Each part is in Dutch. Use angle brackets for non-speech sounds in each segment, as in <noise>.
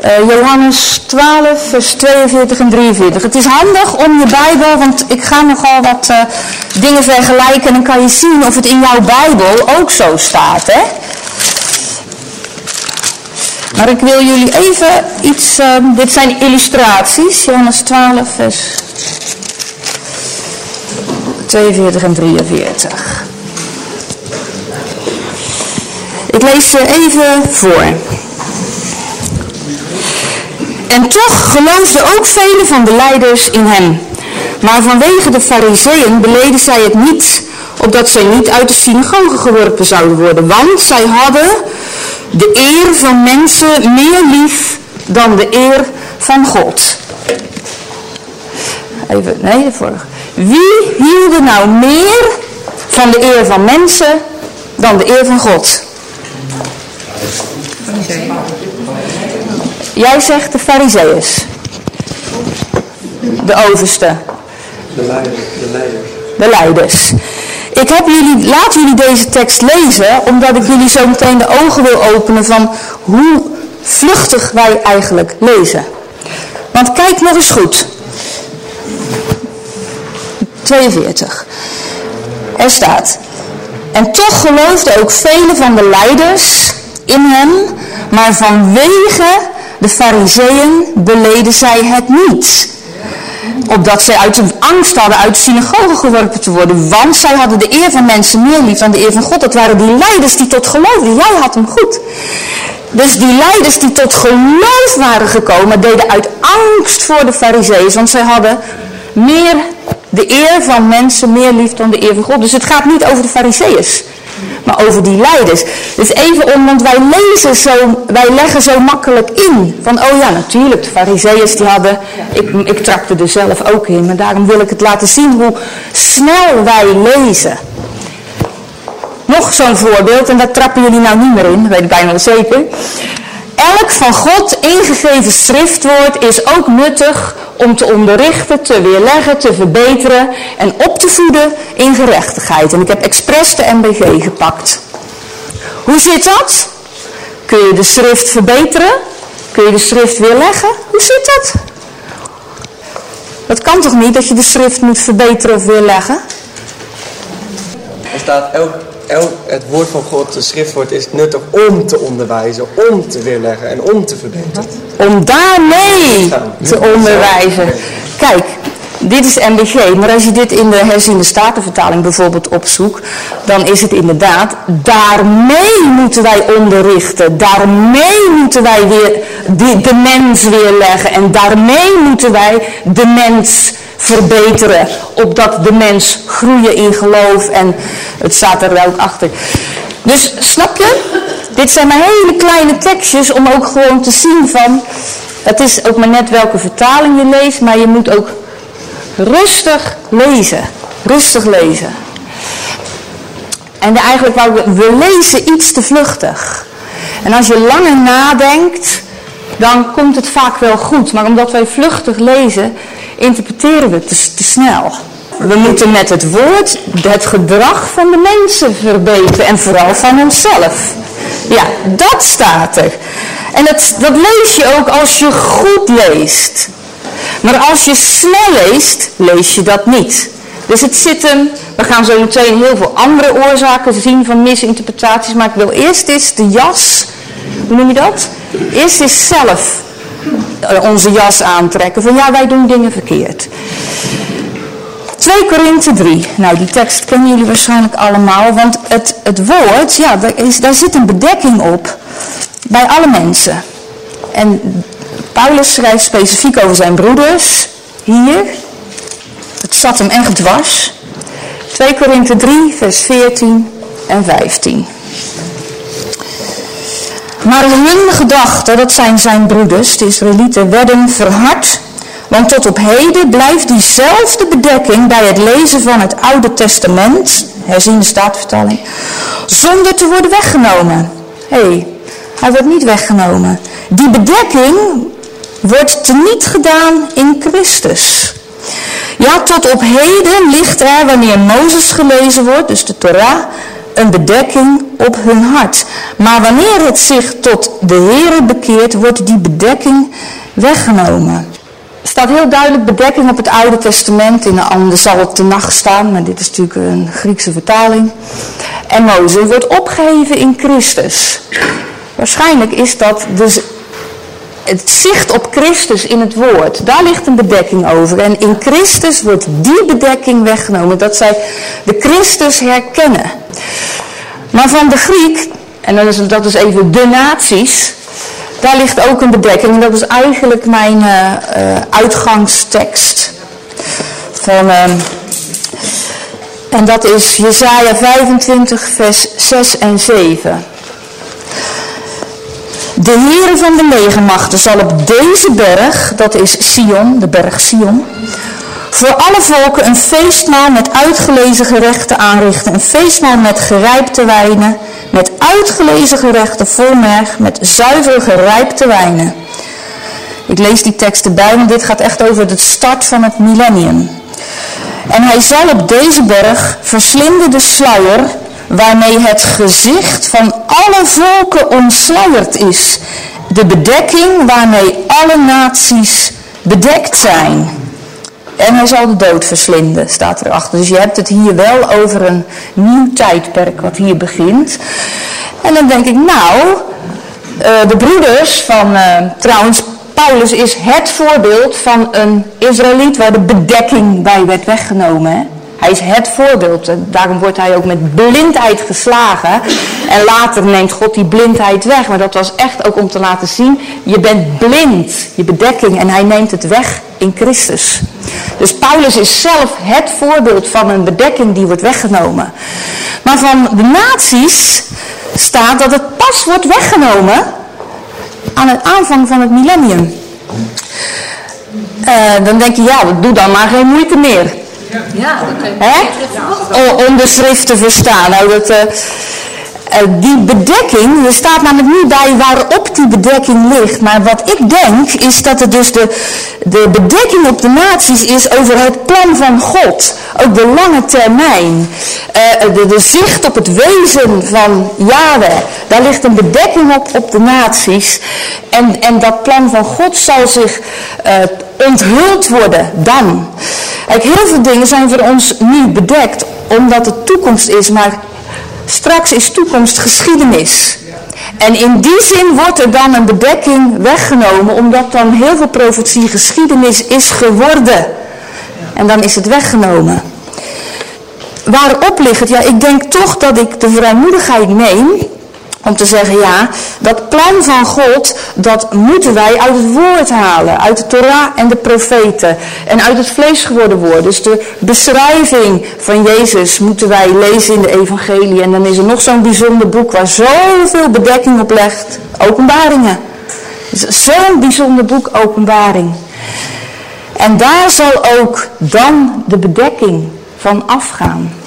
Eh, Johannes 12, vers 42 en 43. Het is handig om je Bijbel, want ik ga nogal wat eh, dingen vergelijken en dan kan je zien of het in jouw Bijbel ook zo staat. Hè? Maar ik wil jullie even iets, eh, dit zijn illustraties, Johannes 12, vers 42 en 43. Ik lees ze even voor. En toch geloofden ook velen van de leiders in hem. Maar vanwege de fariseeën beleden zij het niet, opdat zij niet uit de synagoge geworpen zouden worden. Want zij hadden de eer van mensen meer lief dan de eer van God. Even, nee, de vorige. Wie hielden nou meer van de eer van mensen dan de eer van God? Jij zegt fariseeërs. De overste. De leiders. De leiders. De leiders. Ik heb jullie, laat jullie deze tekst lezen, omdat ik jullie zo meteen de ogen wil openen van hoe vluchtig wij eigenlijk lezen. Want kijk nog eens goed. 42. Er staat. En toch geloofden ook vele van de leiders in hem, maar vanwege de fariseeën beleden zij het niet. Opdat zij uit de angst hadden uit de synagoge geworpen te worden. Want zij hadden de eer van mensen meer lief dan de eer van God. Dat waren die leiders die tot geloofden. Jij had hem goed. Dus die leiders die tot geloof waren gekomen, deden uit angst voor de fariseeën. Want zij hadden meer de eer van mensen meer lief dan de eer van God. Dus het gaat niet over de fariseeërs maar over die leiders. Dus even om, want wij lezen zo, wij leggen zo makkelijk in. Van, oh ja, natuurlijk, de fariseeërs die hadden, ik, ik trapte er zelf ook in, maar daarom wil ik het laten zien hoe snel wij lezen. Nog zo'n voorbeeld, en daar trappen jullie nou niet meer in, dat weet ik bijna zeker. Elk van God ingegeven schriftwoord is ook nuttig om te onderrichten, te weerleggen, te verbeteren en op te voeden in gerechtigheid. En ik heb expres de MBG gepakt. Hoe zit dat? Kun je de schrift verbeteren? Kun je de schrift weerleggen? Hoe zit dat? Dat kan toch niet dat je de schrift moet verbeteren of weerleggen? Er staat elk, elk, het woord van God, de schriftwoord, is nuttig om te onderwijzen, om te weerleggen en om te verbeteren. Om daarmee te onderwijzen. Kijk, dit is MBG, maar als je dit in de herziende statenvertaling bijvoorbeeld opzoekt, dan is het inderdaad, daarmee moeten wij onderrichten, daarmee moeten wij weer de, de mens weerleggen en daarmee moeten wij de mens verbeteren, opdat de mens groeien in geloof en het staat er ook achter. Dus snap je? Dit zijn maar hele kleine tekstjes om ook gewoon te zien van, het is ook maar net welke vertaling je leest, maar je moet ook rustig lezen. Rustig lezen. En eigenlijk, wou we, we lezen iets te vluchtig. En als je langer nadenkt, dan komt het vaak wel goed. Maar omdat wij vluchtig lezen, interpreteren we te, te snel. We moeten met het woord het gedrag van de mensen verbeteren. En vooral van onszelf. Ja, dat staat er. En dat, dat lees je ook als je goed leest. Maar als je snel leest, lees je dat niet. Dus het zit hem, we gaan zo meteen heel veel andere oorzaken zien van misinterpretaties, maar ik wil eerst eens de jas, hoe noem je dat? Eerst eens zelf onze jas aantrekken van ja, wij doen dingen verkeerd. 2 Korinthe 3. Nou, die tekst kennen jullie waarschijnlijk allemaal, want het, het woord, ja, daar, is, daar zit een bedekking op bij alle mensen. En Paulus schrijft specifiek over zijn broeders, hier. Het zat hem echt dwars. 2 Korinthe 3, vers 14 en 15. Maar hun gedachten, dat zijn zijn broeders, de Israëlieten, werden verhard Want tot op heden blijft diezelfde bedekking bij het lezen van het Oude Testament, herziende staatvertaling, zonder te worden weggenomen. Hé, hey, hij wordt niet weggenomen. Die bedekking wordt teniet gedaan in Christus. Ja, tot op heden ligt er, wanneer Mozes gelezen wordt, dus de Torah, een bedekking op hun hart. Maar wanneer het zich tot de Heere bekeert, wordt die bedekking weggenomen. Er staat heel duidelijk bedekking op het Oude Testament. In de andere zal het de nacht staan, maar dit is natuurlijk een Griekse vertaling. En Mozes wordt opgeheven in Christus. Waarschijnlijk is dat dus het zicht op Christus in het woord, daar ligt een bedekking over. En in Christus wordt die bedekking weggenomen, dat zij de Christus herkennen. Maar van de Griek, en dat is, dat is even de naties, daar ligt ook een bedekking. En dat is eigenlijk mijn uh, uitgangstekst. Van, uh, en dat is Jesaja 25, vers 6 en 7. De Heere van de legermachten zal op deze berg, dat is Sion, de berg Sion, voor alle volken een feestmaal met uitgelezen gerechten aanrichten. Een feestmaal met gerijpte wijnen, met uitgelezen gerechten vol merg, met zuiver gerijpte wijnen. Ik lees die tekst erbij, want dit gaat echt over de start van het millennium. En hij zal op deze berg verslinden de sluier waarmee het gezicht van alle volken omsluierd is. De bedekking waarmee alle naties bedekt zijn. En hij zal de dood verslinden, staat erachter. Dus je hebt het hier wel over een nieuw tijdperk wat hier begint. En dan denk ik, nou, uh, de broeders van, uh, trouwens, Paulus is het voorbeeld van een Israëliet waar de bedekking bij werd weggenomen. Hè? Hij is het voorbeeld. Daarom wordt hij ook met blindheid geslagen. En later neemt God die blindheid weg. Maar dat was echt ook om te laten zien, je bent blind, je bedekking. En hij neemt het weg in Christus. Dus Paulus is zelf het voorbeeld van een bedekking die wordt weggenomen. Maar van de naties staat dat het pas wordt weggenomen aan het aanvang van het millennium. Uh, dan denk je, ja, doe dan maar geen moeite meer. Ja, dat Om de schrift te verstaan. Nou, dat, uh, die bedekking, er staat namelijk niet bij waarop die bedekking ligt. Maar wat ik denk is dat het dus de, de bedekking op de naties is over het plan van God. Ook de lange termijn. Uh, de, de, zicht op het wezen van Yahweh. Daar ligt een bedekking op op de naties. En, en dat plan van God zal zich uh, onthuld worden dan. Kijk, heel veel dingen zijn voor ons niet bedekt omdat het toekomst is, maar straks is toekomst geschiedenis. En in die zin wordt er dan een bedekking weggenomen, omdat dan heel veel profetie geschiedenis is geworden. En dan is het weggenomen. Waarop ligt het? Ja, ik denk toch dat ik de vrijmoedigheid neem om te zeggen, ja, dat plan van God, dat moeten wij uit het woord halen. Uit de Torah en de profeten. En uit het vlees geworden woord. Dus de beschrijving van Jezus moeten wij lezen in de evangelie. En dan is er nog zo'n bijzonder boek waar zoveel bedekking op legt. Openbaringen. Zo'n bijzonder boek, openbaring. En daar zal ook dan de bedekking van afgaan.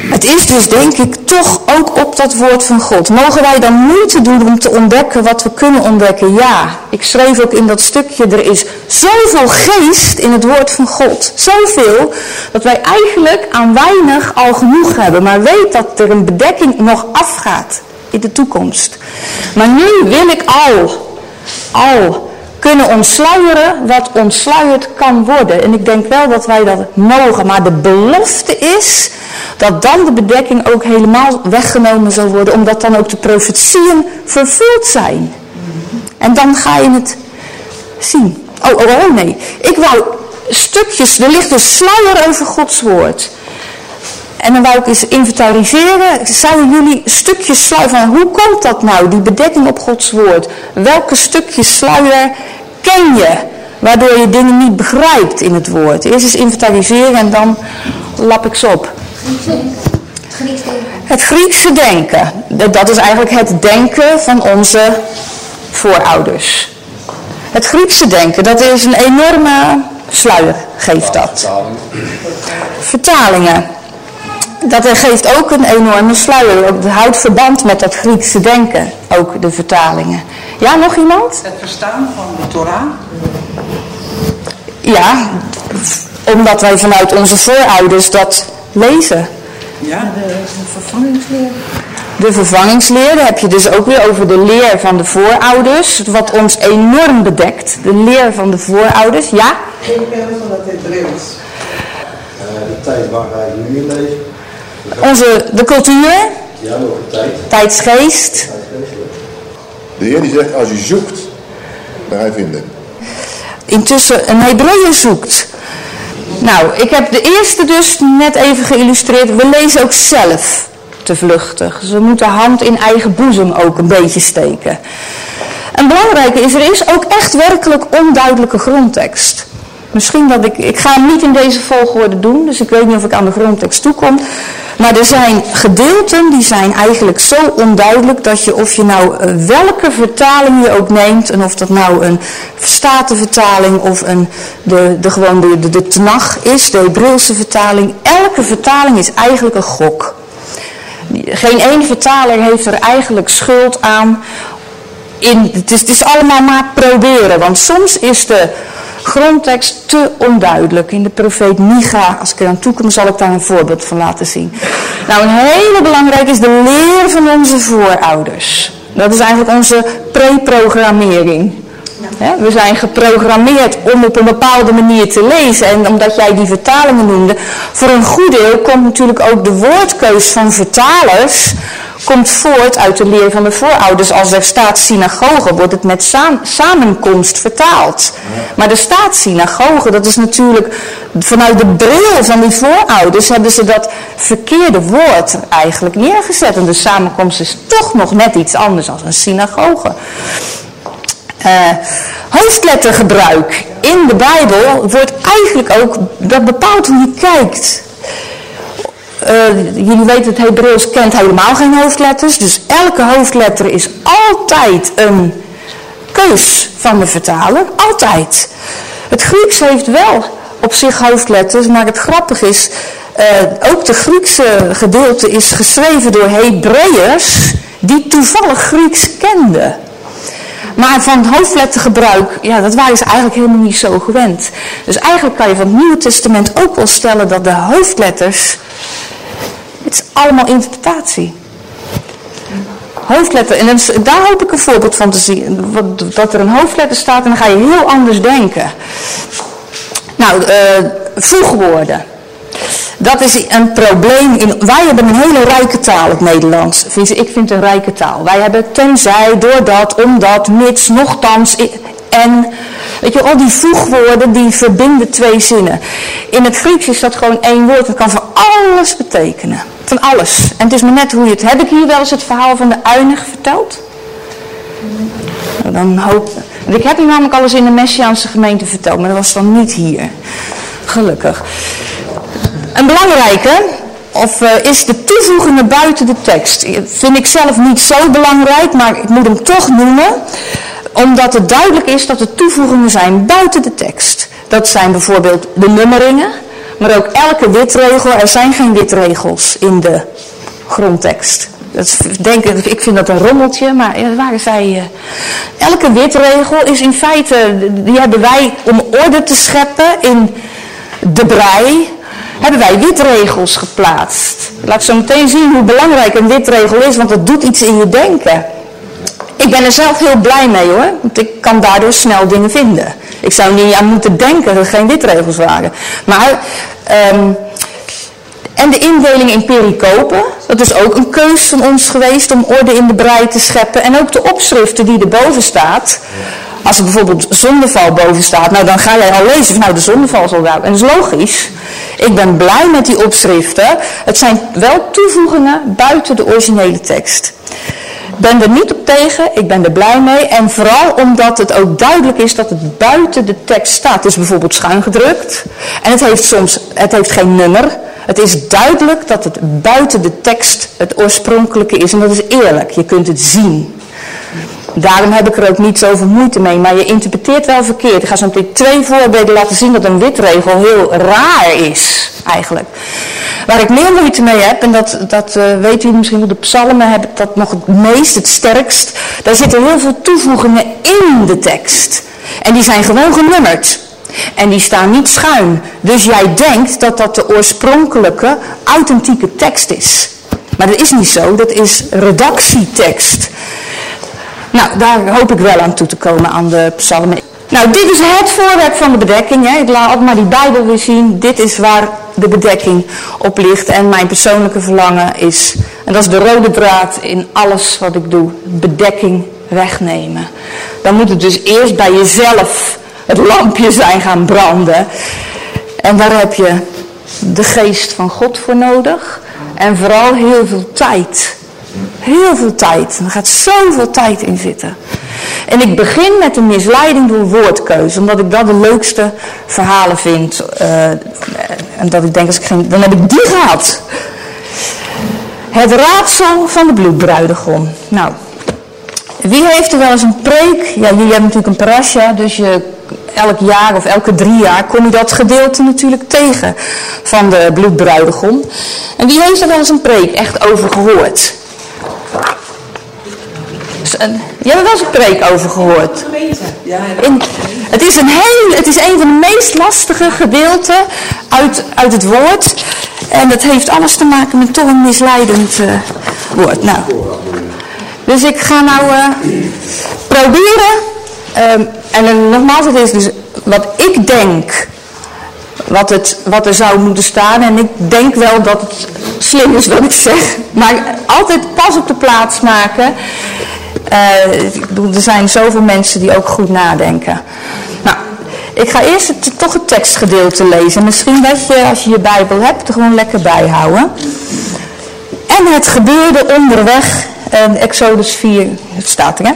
Het is dus denk ik toch ook op dat woord van God. Mogen wij dan moeite doen om te ontdekken wat we kunnen ontdekken? Ja, ik schreef ook in dat stukje, er is zoveel geest in het woord van God. Zoveel, dat wij eigenlijk aan weinig al genoeg hebben. Maar weet dat er een bedekking nog afgaat in de toekomst. Maar nu wil ik al, al kunnen ontsluieren wat ontsluierd kan worden. En ik denk wel dat wij dat mogen. Maar de belofte is dat dan de bedekking ook helemaal weggenomen zal worden. Omdat dan ook de profetieën vervuld zijn. En dan ga je het zien. Oh, oh, oh nee. Ik wou stukjes, er ligt een sluier over Gods woord. En dan wou ik eens inventariseren, zouden jullie stukjes sluier van, hoe komt dat nou, die bedekking op Gods woord? Welke stukjes sluier ken je, waardoor je dingen niet begrijpt in het woord? Eerst eens inventariseren en dan lap ik ze op. Het Griekse denken, dat is eigenlijk het denken van onze voorouders. Het Griekse denken, dat is een enorme sluier, geeft dat. Vertalingen. Dat geeft ook een enorme sluier. Het houdt verband met dat Griekse denken, ook de vertalingen. Ja, nog iemand? Het verstaan van de Torah? Ja, omdat wij vanuit onze voorouders dat lezen. Ja, De vervangingsleer. De vervangingsleer, daar heb je dus ook weer over de leer van de voorouders, wat ons enorm bedekt. De leer van de voorouders, ja? geen kennis van het Hebreeuws. Eh, de tijd waar wij nu in leven. Onze, de cultuur, Ja, een tijd. tijdsgeest. De Heer die zegt, als je zoekt, dan ga je vinden. intussen een Hebreeën zoekt. Nou, ik heb de eerste dus net even geïllustreerd. We lezen ook zelf te vluchtig. Dus we moeten hand in eigen boezem ook een beetje steken. Een belangrijke is, er is ook echt werkelijk onduidelijke grondtekst. Misschien dat ik, ik ga hem niet in deze volgorde doen, dus ik weet niet of ik aan de grondtekst toekom. Maar er zijn gedeelten die zijn eigenlijk zo onduidelijk dat je of je nou eh, welke vertaling je ook neemt, en of dat nou een statenvertaling of een, de, de, gewoon de, de, de Tenach is, de Hebreeuwse vertaling, elke vertaling is eigenlijk een gok. Geen één vertaler heeft er eigenlijk schuld aan. In, het, is, het is allemaal maar proberen, want soms is de grondtekst te onduidelijk. In de profeet Micha, als ik er aan toe kom, zal ik daar een voorbeeld van laten zien. Nou, een hele belangrijke is de leer van onze voorouders. Dat is eigenlijk onze preprogrammering. We zijn geprogrammeerd om op een bepaalde manier te lezen. En omdat jij die vertalingen noemde, voor een goed deel komt natuurlijk ook de woordkeus van vertalers komt voort uit de leer van de voorouders. Als er staat synagoge, wordt het met saam- samenkomst vertaald. Maar er staat synagoge, dat is natuurlijk vanuit de bril van die voorouders hebben ze dat verkeerde woord eigenlijk neergezet. En de samenkomst is toch nog net iets anders dan een synagoge. Eh, hoofdlettergebruik in de Bijbel wordt eigenlijk ook, dat bepaalt hoe je kijkt. Eh, jullie weten, het Hebreeuws kent helemaal geen hoofdletters. Dus elke hoofdletter is altijd een keus van de vertaler. Altijd. Het Grieks heeft wel op zich hoofdletters, maar het grappige is, eh, ook de Griekse gedeelte is geschreven door Hebreeërs die toevallig Grieks kenden. Maar van hoofdlettergebruik, ja, dat waren ze eigenlijk helemaal niet zo gewend. Dus eigenlijk kan je van het Nieuwe Testament ook wel stellen dat de hoofdletters, allemaal interpretatie. Hoofdletter, en daar hoop ik een voorbeeld van te zien. Dat er een hoofdletter staat en dan ga je heel anders denken. Nou, eh, voegwoorden. Dat is een probleem. In, wij hebben een hele rijke taal, het Nederlands. Ik vind het een rijke taal. Wij hebben tenzij, doordat, omdat, mits, nochtans, en. Weet je, al die voegwoorden die verbinden twee zinnen. In het Grieks is dat gewoon één woord. Dat kan voor alles betekenen. Van alles. En het is maar net hoe je het... Heb ik hier wel eens het verhaal van de uinig verteld? Nou, Dan hoop... Ik heb hier namelijk al eens in de Messiaanse gemeente verteld. Maar dat was dan niet hier. Gelukkig. Een belangrijke of, eh, is de toevoegingen buiten de tekst. Vind ik zelf niet zo belangrijk, maar ik moet hem toch noemen. Omdat het duidelijk is dat er toevoegingen zijn buiten de tekst. Dat zijn bijvoorbeeld de nummeringen, maar ook elke witregel. Er zijn geen witregels in de grondtekst. Dat denk, ik vind dat een rommeltje, maar ja, waren zij... eh, elke witregel is in feite, die hebben wij om orde te scheppen in de brei, hebben wij witregels geplaatst. Laat ik zo meteen zien hoe belangrijk een witregel is, want dat doet iets in je denken. Ik ben er zelf heel blij mee hoor, want ik kan daardoor snel dingen vinden. Ik zou niet aan moeten denken dat er geen witregels waren. Maar, ehm, en de indeling in pericopen, dat is ook een keus van ons geweest om orde in de brei te scheppen. En ook de opschriften die erboven staat. Als er bijvoorbeeld zondeval boven staat, nou dan ga jij al lezen van nou de zondeval is al daar. En dat is logisch. Ik ben blij met die opschriften. Het zijn wel toevoegingen buiten de originele tekst. Ben er niet op tegen, ik ben er blij mee. En vooral omdat het ook duidelijk is dat het buiten de tekst staat. Het is bijvoorbeeld schuin gedrukt. En het heeft soms, het heeft geen nummer. Het is duidelijk dat het buiten de tekst het oorspronkelijke is. En dat is eerlijk, je kunt het zien. Daarom heb ik er ook niet zoveel moeite mee. Maar je interpreteert wel verkeerd. Ik ga zo meteen twee voorbeelden laten zien dat een witregel heel raar is, eigenlijk. Waar ik meer moeite mee heb, en dat, dat uh, weet u misschien wel, de psalmen heb ik dat nog het meest, het sterkst. Daar zitten heel veel toevoegingen in de tekst. En die zijn gewoon genummerd. En die staan niet schuin. Dus jij denkt dat dat de oorspronkelijke, authentieke tekst is. Maar dat is niet zo, dat is redactietekst. Nou, daar hoop ik wel aan toe te komen aan de psalmen. Nou, dit is het voorwerp van de bedekking. Hè. Ik laat altijd maar die Bijbel weer zien. Dit is waar de bedekking op ligt. En mijn persoonlijke verlangen is, en dat is de rode draad in alles wat ik doe, bedekking wegnemen. Dan moet het dus eerst bij jezelf het lampje zijn gaan branden. En daar heb je de geest van God voor nodig. En vooral heel veel tijd. Heel veel tijd. Er gaat zoveel tijd in zitten. En ik begin met een misleiding door woordkeuze. Omdat ik dat de leukste verhalen vind. Uh, en dat ik denk, als ik geen, dan heb ik die gehad. Het raadsel van de bloedbruidegom. Nou, wie heeft er wel eens een preek? Ja, jullie hebben natuurlijk een parasha, dus je, elk jaar of elke drie jaar kom je dat gedeelte natuurlijk tegen van de bloedbruidegom. En wie heeft er wel eens een preek echt over gehoord? Je hebt er wel eens een preek over gehoord. In, het, is een heel, het is een van de meest lastige gedeelten uit, uit het woord. En dat heeft alles te maken met toch een misleidend uh, woord. Nou, dus ik ga nou uh, proberen. Um, en nogmaals, het is dus wat ik denk. Wat, het, wat er zou moeten staan. En ik denk wel dat het slim is wat ik zeg. Maar altijd pas op de plaats maken. Uh, ik bedoel, er zijn zoveel mensen die ook goed nadenken. Nou, ik ga eerst toch het tekstgedeelte lezen. Misschien dat je, als je je Bijbel hebt, er gewoon lekker bijhouden. En het gebeurde onderweg uh, Exodus 4, het staat er hè.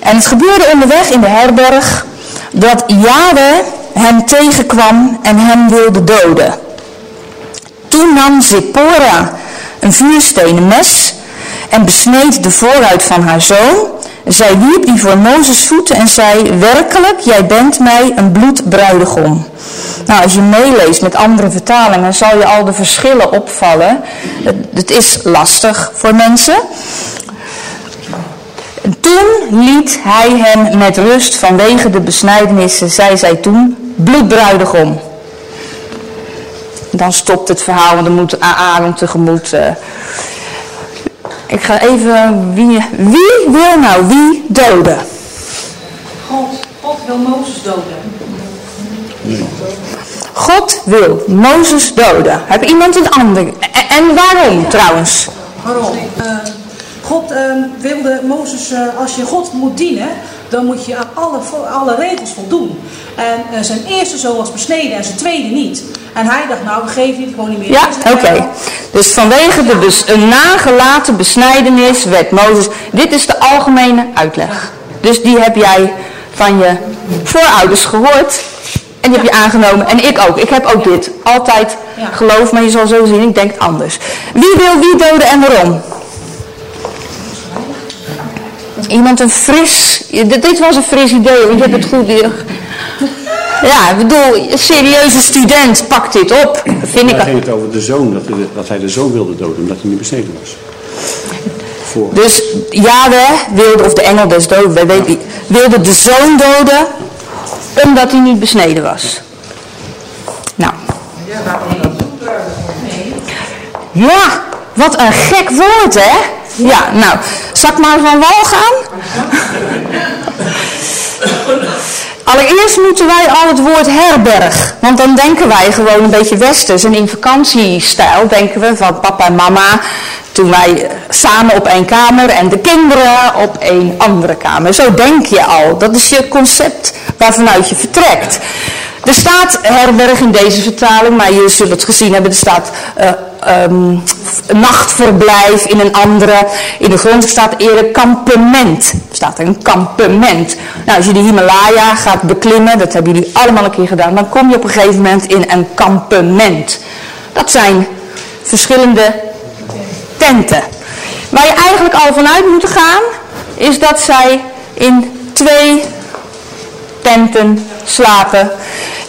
En het gebeurde onderweg in de herberg dat Yahweh hem tegenkwam en hem wilde doden. Toen nam Zippora een vuurstenen mes en besneed de vooruit van haar zoon. Zij wierp die voor Mozes voeten en zei, werkelijk, jij bent mij een bloedbruidegom. Nou, als je meeleest met andere vertalingen, zal je al de verschillen opvallen. Het, het is lastig voor mensen. En toen liet hij hem met rust vanwege de besnijdenissen, zei zij toen, bloedbruidegom. Dan stopt het verhaal, want dan moet Aaron tegemoet. Uh. Ik ga even, wie, wie wil nou wie doden? God, God wil Mozes doden. God wil Mozes doden. Heb iemand een ander? En, en waarom trouwens? Waarom? God uh, wilde Mozes, uh, als je God moet dienen, dan moet je aan alle, alle regels voldoen. En uh, zijn eerste zoon was besneden en zijn tweede niet. En hij dacht, nou, we geven het gewoon niet meer. Ja, oké. Okay. Dus vanwege de bes, een nagelaten besnijdenis werd Mozes... Dit is de algemene uitleg. Dus die heb jij van je voorouders gehoord. En die heb je aangenomen. En ik ook. Ik heb ook dit. Altijd geloof, maar je zal zo zien, ik denk anders. Wie wil wie doden en waarom? Iemand een fris... Dit was een fris idee, want je hebt het goed... Ja, ik bedoel, een serieuze student pakt dit op. Vind ik ging het over de zoon, dat, dat hij de zoon wilde doden, omdat hij niet besneden was. Voor. Dus Yahweh wilde, of de engel des doden, wij weten wilde de zoon doden, omdat hij niet besneden was. Nou. Ja, wat een gek woord, hè? Ja, nou, zal ik maar van wal gaan? Allereerst moeten wij al het woord herberg. Want dan denken wij gewoon een beetje westers. En in vakantiestijl denken we van papa en mama. Toen wij samen op één kamer en de kinderen op één andere kamer. Zo denk je al. Dat is je concept waarvanuit je vertrekt. Er staat herberg in deze vertaling, maar je zult het gezien hebben. Er staat uh, um, nachtverblijf in een andere. In de grond staat eerder kampement. staat er een kampement. Nou, als je de Himalaya gaat beklimmen, dat hebben jullie allemaal een keer gedaan, dan kom je op een gegeven moment in een kampement. Dat zijn verschillende tenten. Waar je eigenlijk al vanuit moet gaan, is dat zij in twee tenten slapen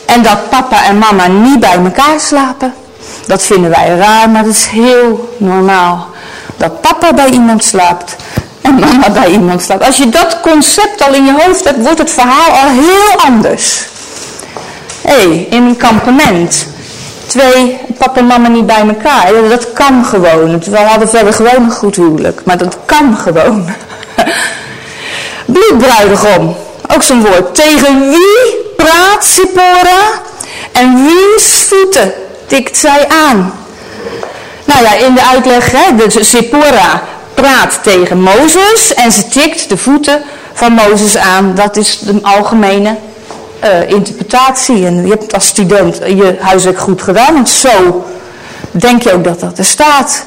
en dat papa en mama niet bij elkaar slapen. Dat vinden wij raar, maar dat is heel normaal. Dat papa bij iemand slaapt en mama bij iemand slaapt. Als je dat concept al in je hoofd hebt, wordt het verhaal al heel anders. Hé, hey, in een kampement. Twee, papa en mama niet bij elkaar. Dat kan gewoon. We hadden verder gewoon een goed huwelijk. Maar dat kan gewoon. <laughs> Bloedbruidegom. Ook zo'n woord. Tegen wie praat Sippora? En wiens voeten tikt zij aan? Nou ja, in de uitleg, hè, dus Sippora praat tegen Mozes en ze tikt de voeten van Mozes aan. Dat is de algemene uh, interpretatie. En je hebt als student je huiswerk goed gedaan, want zo denk je ook dat dat er staat.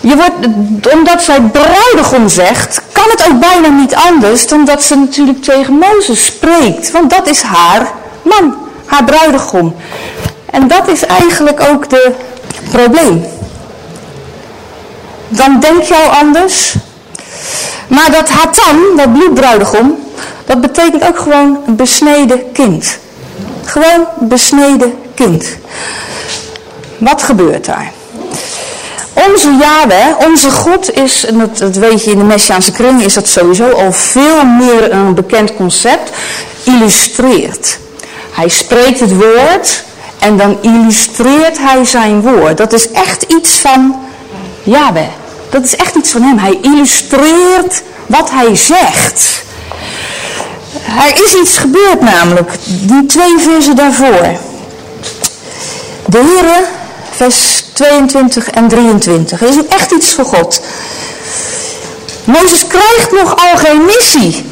Je wordt, omdat zij bruidegom zegt, kan het ook bijna niet anders dan dat ze natuurlijk tegen Mozes spreekt. Want dat is haar man, haar bruidegom. En dat is eigenlijk ook de probleem. Dan denk je al anders. Maar dat Hatan, dat bloedbruidegom, dat betekent ook gewoon een besneden kind. Gewoon besneden kind. Wat gebeurt daar? Onze Yahweh, onze God is, en dat, dat weet je in de Messiaanse kring, is dat sowieso al veel meer een bekend concept, illustreert. Hij spreekt het woord en dan illustreert hij zijn woord. Dat is echt iets van Yahweh. Dat is echt iets van hem. Hij illustreert wat hij zegt. Er is iets gebeurd namelijk, die twee versen daarvoor. De Heere, vers 22 en 23. Er is echt iets voor God. Mozes krijgt nogal geen missie.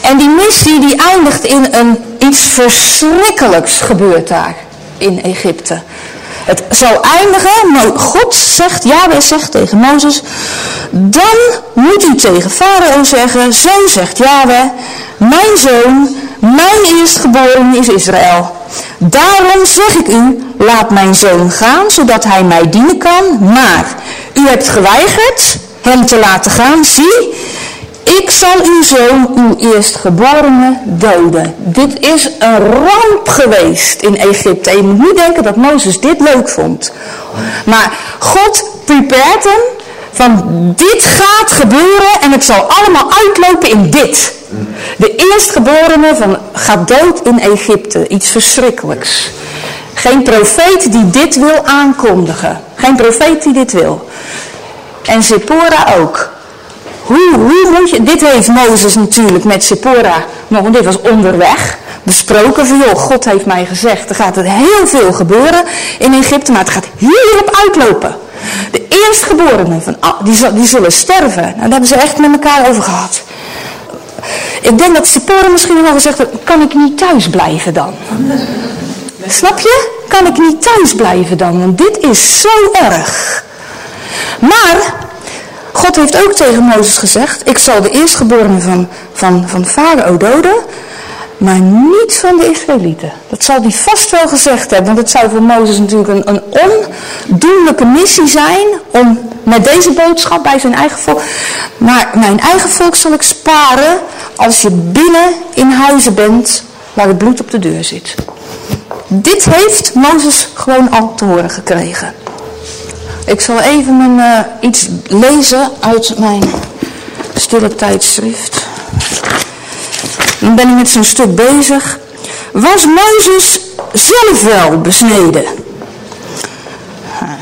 En die missie die eindigt in een, iets verschrikkelijks gebeurt daar in Egypte. Het zal eindigen, God zegt, Yahweh zegt tegen Mozes, dan moet u tegen Farao zeggen, zo zegt Yahweh, mijn zoon, mijn eerstgeboren is Israël. Daarom zeg ik u, laat mijn zoon gaan, zodat hij mij dienen kan. Maar u hebt geweigerd hem te laten gaan. Zie, ik zal uw zoon, uw eerstgeborene, doden. Dit is een ramp geweest in Egypte. Je moet niet denken dat Mozes dit leuk vond. Maar God prepareert hem van dit gaat gebeuren en het zal allemaal uitlopen in dit. De eerstgeborene van, gaat dood in Egypte. Iets verschrikkelijks. Geen profeet die dit wil aankondigen. Geen profeet die dit wil. En Zippora ook. Hoe, hoe moet je, dit heeft Mozes natuurlijk met Zippora, want dit was onderweg, besproken van joh, God heeft mij gezegd, er gaat er heel veel gebeuren in Egypte, maar het gaat hierop uitlopen. De eerstgeborenen, van, die, die zullen sterven. Nou, daar hebben ze echt met elkaar over gehad. Ik denk dat Zippora misschien wel gezegd heeft, kan ik niet thuis blijven dan? Snap je? Kan ik niet thuis blijven dan? Want dit is zo erg. Maar God heeft ook tegen Mozes gezegd, ik zal de eerstgeborenen van, van, van Farao doden, maar niet van de Israëlieten. Dat zal hij vast wel gezegd hebben, want het zou voor Mozes natuurlijk een, een ondoenlijke missie zijn om met deze boodschap bij zijn eigen volk. Maar mijn eigen volk zal ik sparen als je binnen in huizen bent waar het bloed op de deur zit. Dit heeft Mozes gewoon al te horen gekregen. Ik zal even uh, iets lezen uit mijn stille tijdschrift. Dan ben ik met zo'n stuk bezig. Was Mozes zelf wel besneden?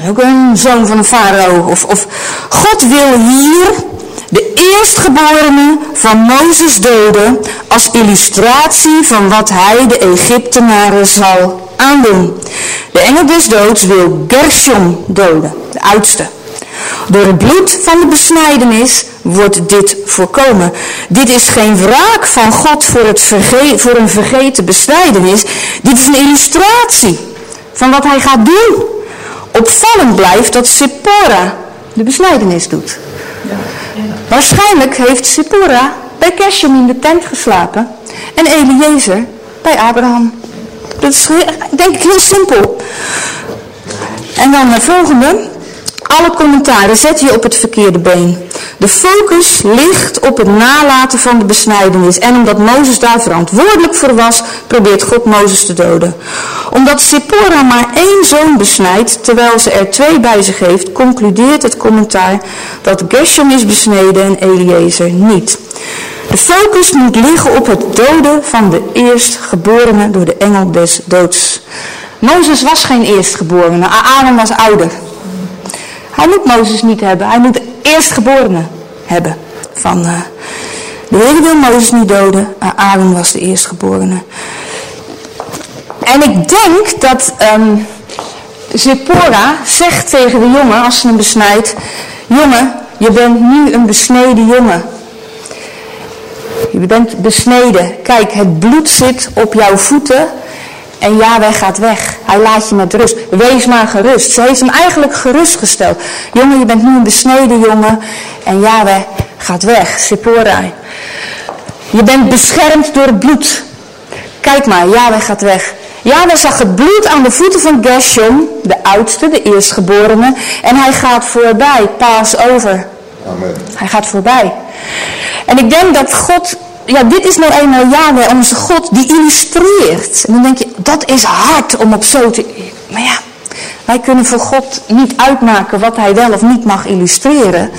Ook een zoon van een farao. Of, of God wil hier de eerstgeborene van Mozes doden als illustratie van wat hij de Egyptenaren zal aandoen. De engel des doods wil Gershom doden, de Door het bloed van de besnijdenis wordt dit voorkomen. Dit is geen wraak van God voor, het voor een vergeten besnijdenis. Dit is een illustratie van wat hij gaat doen. Opvallend blijft dat Sephora de besnijdenis doet. Waarschijnlijk heeft Sephora bij Keshem in de tent geslapen en Eliezer bij Abraham. Dat is denk ik heel simpel. En dan de volgende. Alle commentaren zet je op het verkeerde been. De focus ligt op het nalaten van de besnijdenis. En omdat Mozes daar verantwoordelijk voor was, probeert God Mozes te doden. Omdat Sephora maar één zoon besnijdt, terwijl ze er twee bij zich heeft, concludeert het commentaar dat Gershom is besneden en Eliezer niet. De focus moet liggen op het doden van de eerstgeborene door de engel des doods. Mozes was geen eerstgeborene, Aaron was ouder. Hij moet Mozes niet hebben, hij moet de eerstgeborene hebben. Van, uh, de Heer wil Mozes niet doden, Aaron was de eerstgeborene. En ik denk dat um, Zippora zegt tegen de jongen als ze hem besnijdt, jongen, je bent nu een besneden jongen. Je bent besneden. Kijk, het bloed zit op jouw voeten en Yahweh gaat weg. Hij laat je met rust. Wees maar gerust. Ze heeft hem eigenlijk gerustgesteld. Jongen, je bent nu een besneden jongen. En Yahweh gaat weg. Sephora. Je bent beschermd door het bloed. Kijk maar, Yahweh gaat weg. Yahweh zag het bloed aan de voeten van Gershom, de oudste, de eerstgeborene. En hij gaat voorbij. Paas over. Amen. Hij gaat voorbij. En ik denk dat God ja, dit is nou eenmaal Yahweh, onze God, die illustreert. En dan denk je, dat is hard om op zo te... Maar ja, wij kunnen voor God niet uitmaken wat hij wel of niet mag illustreren.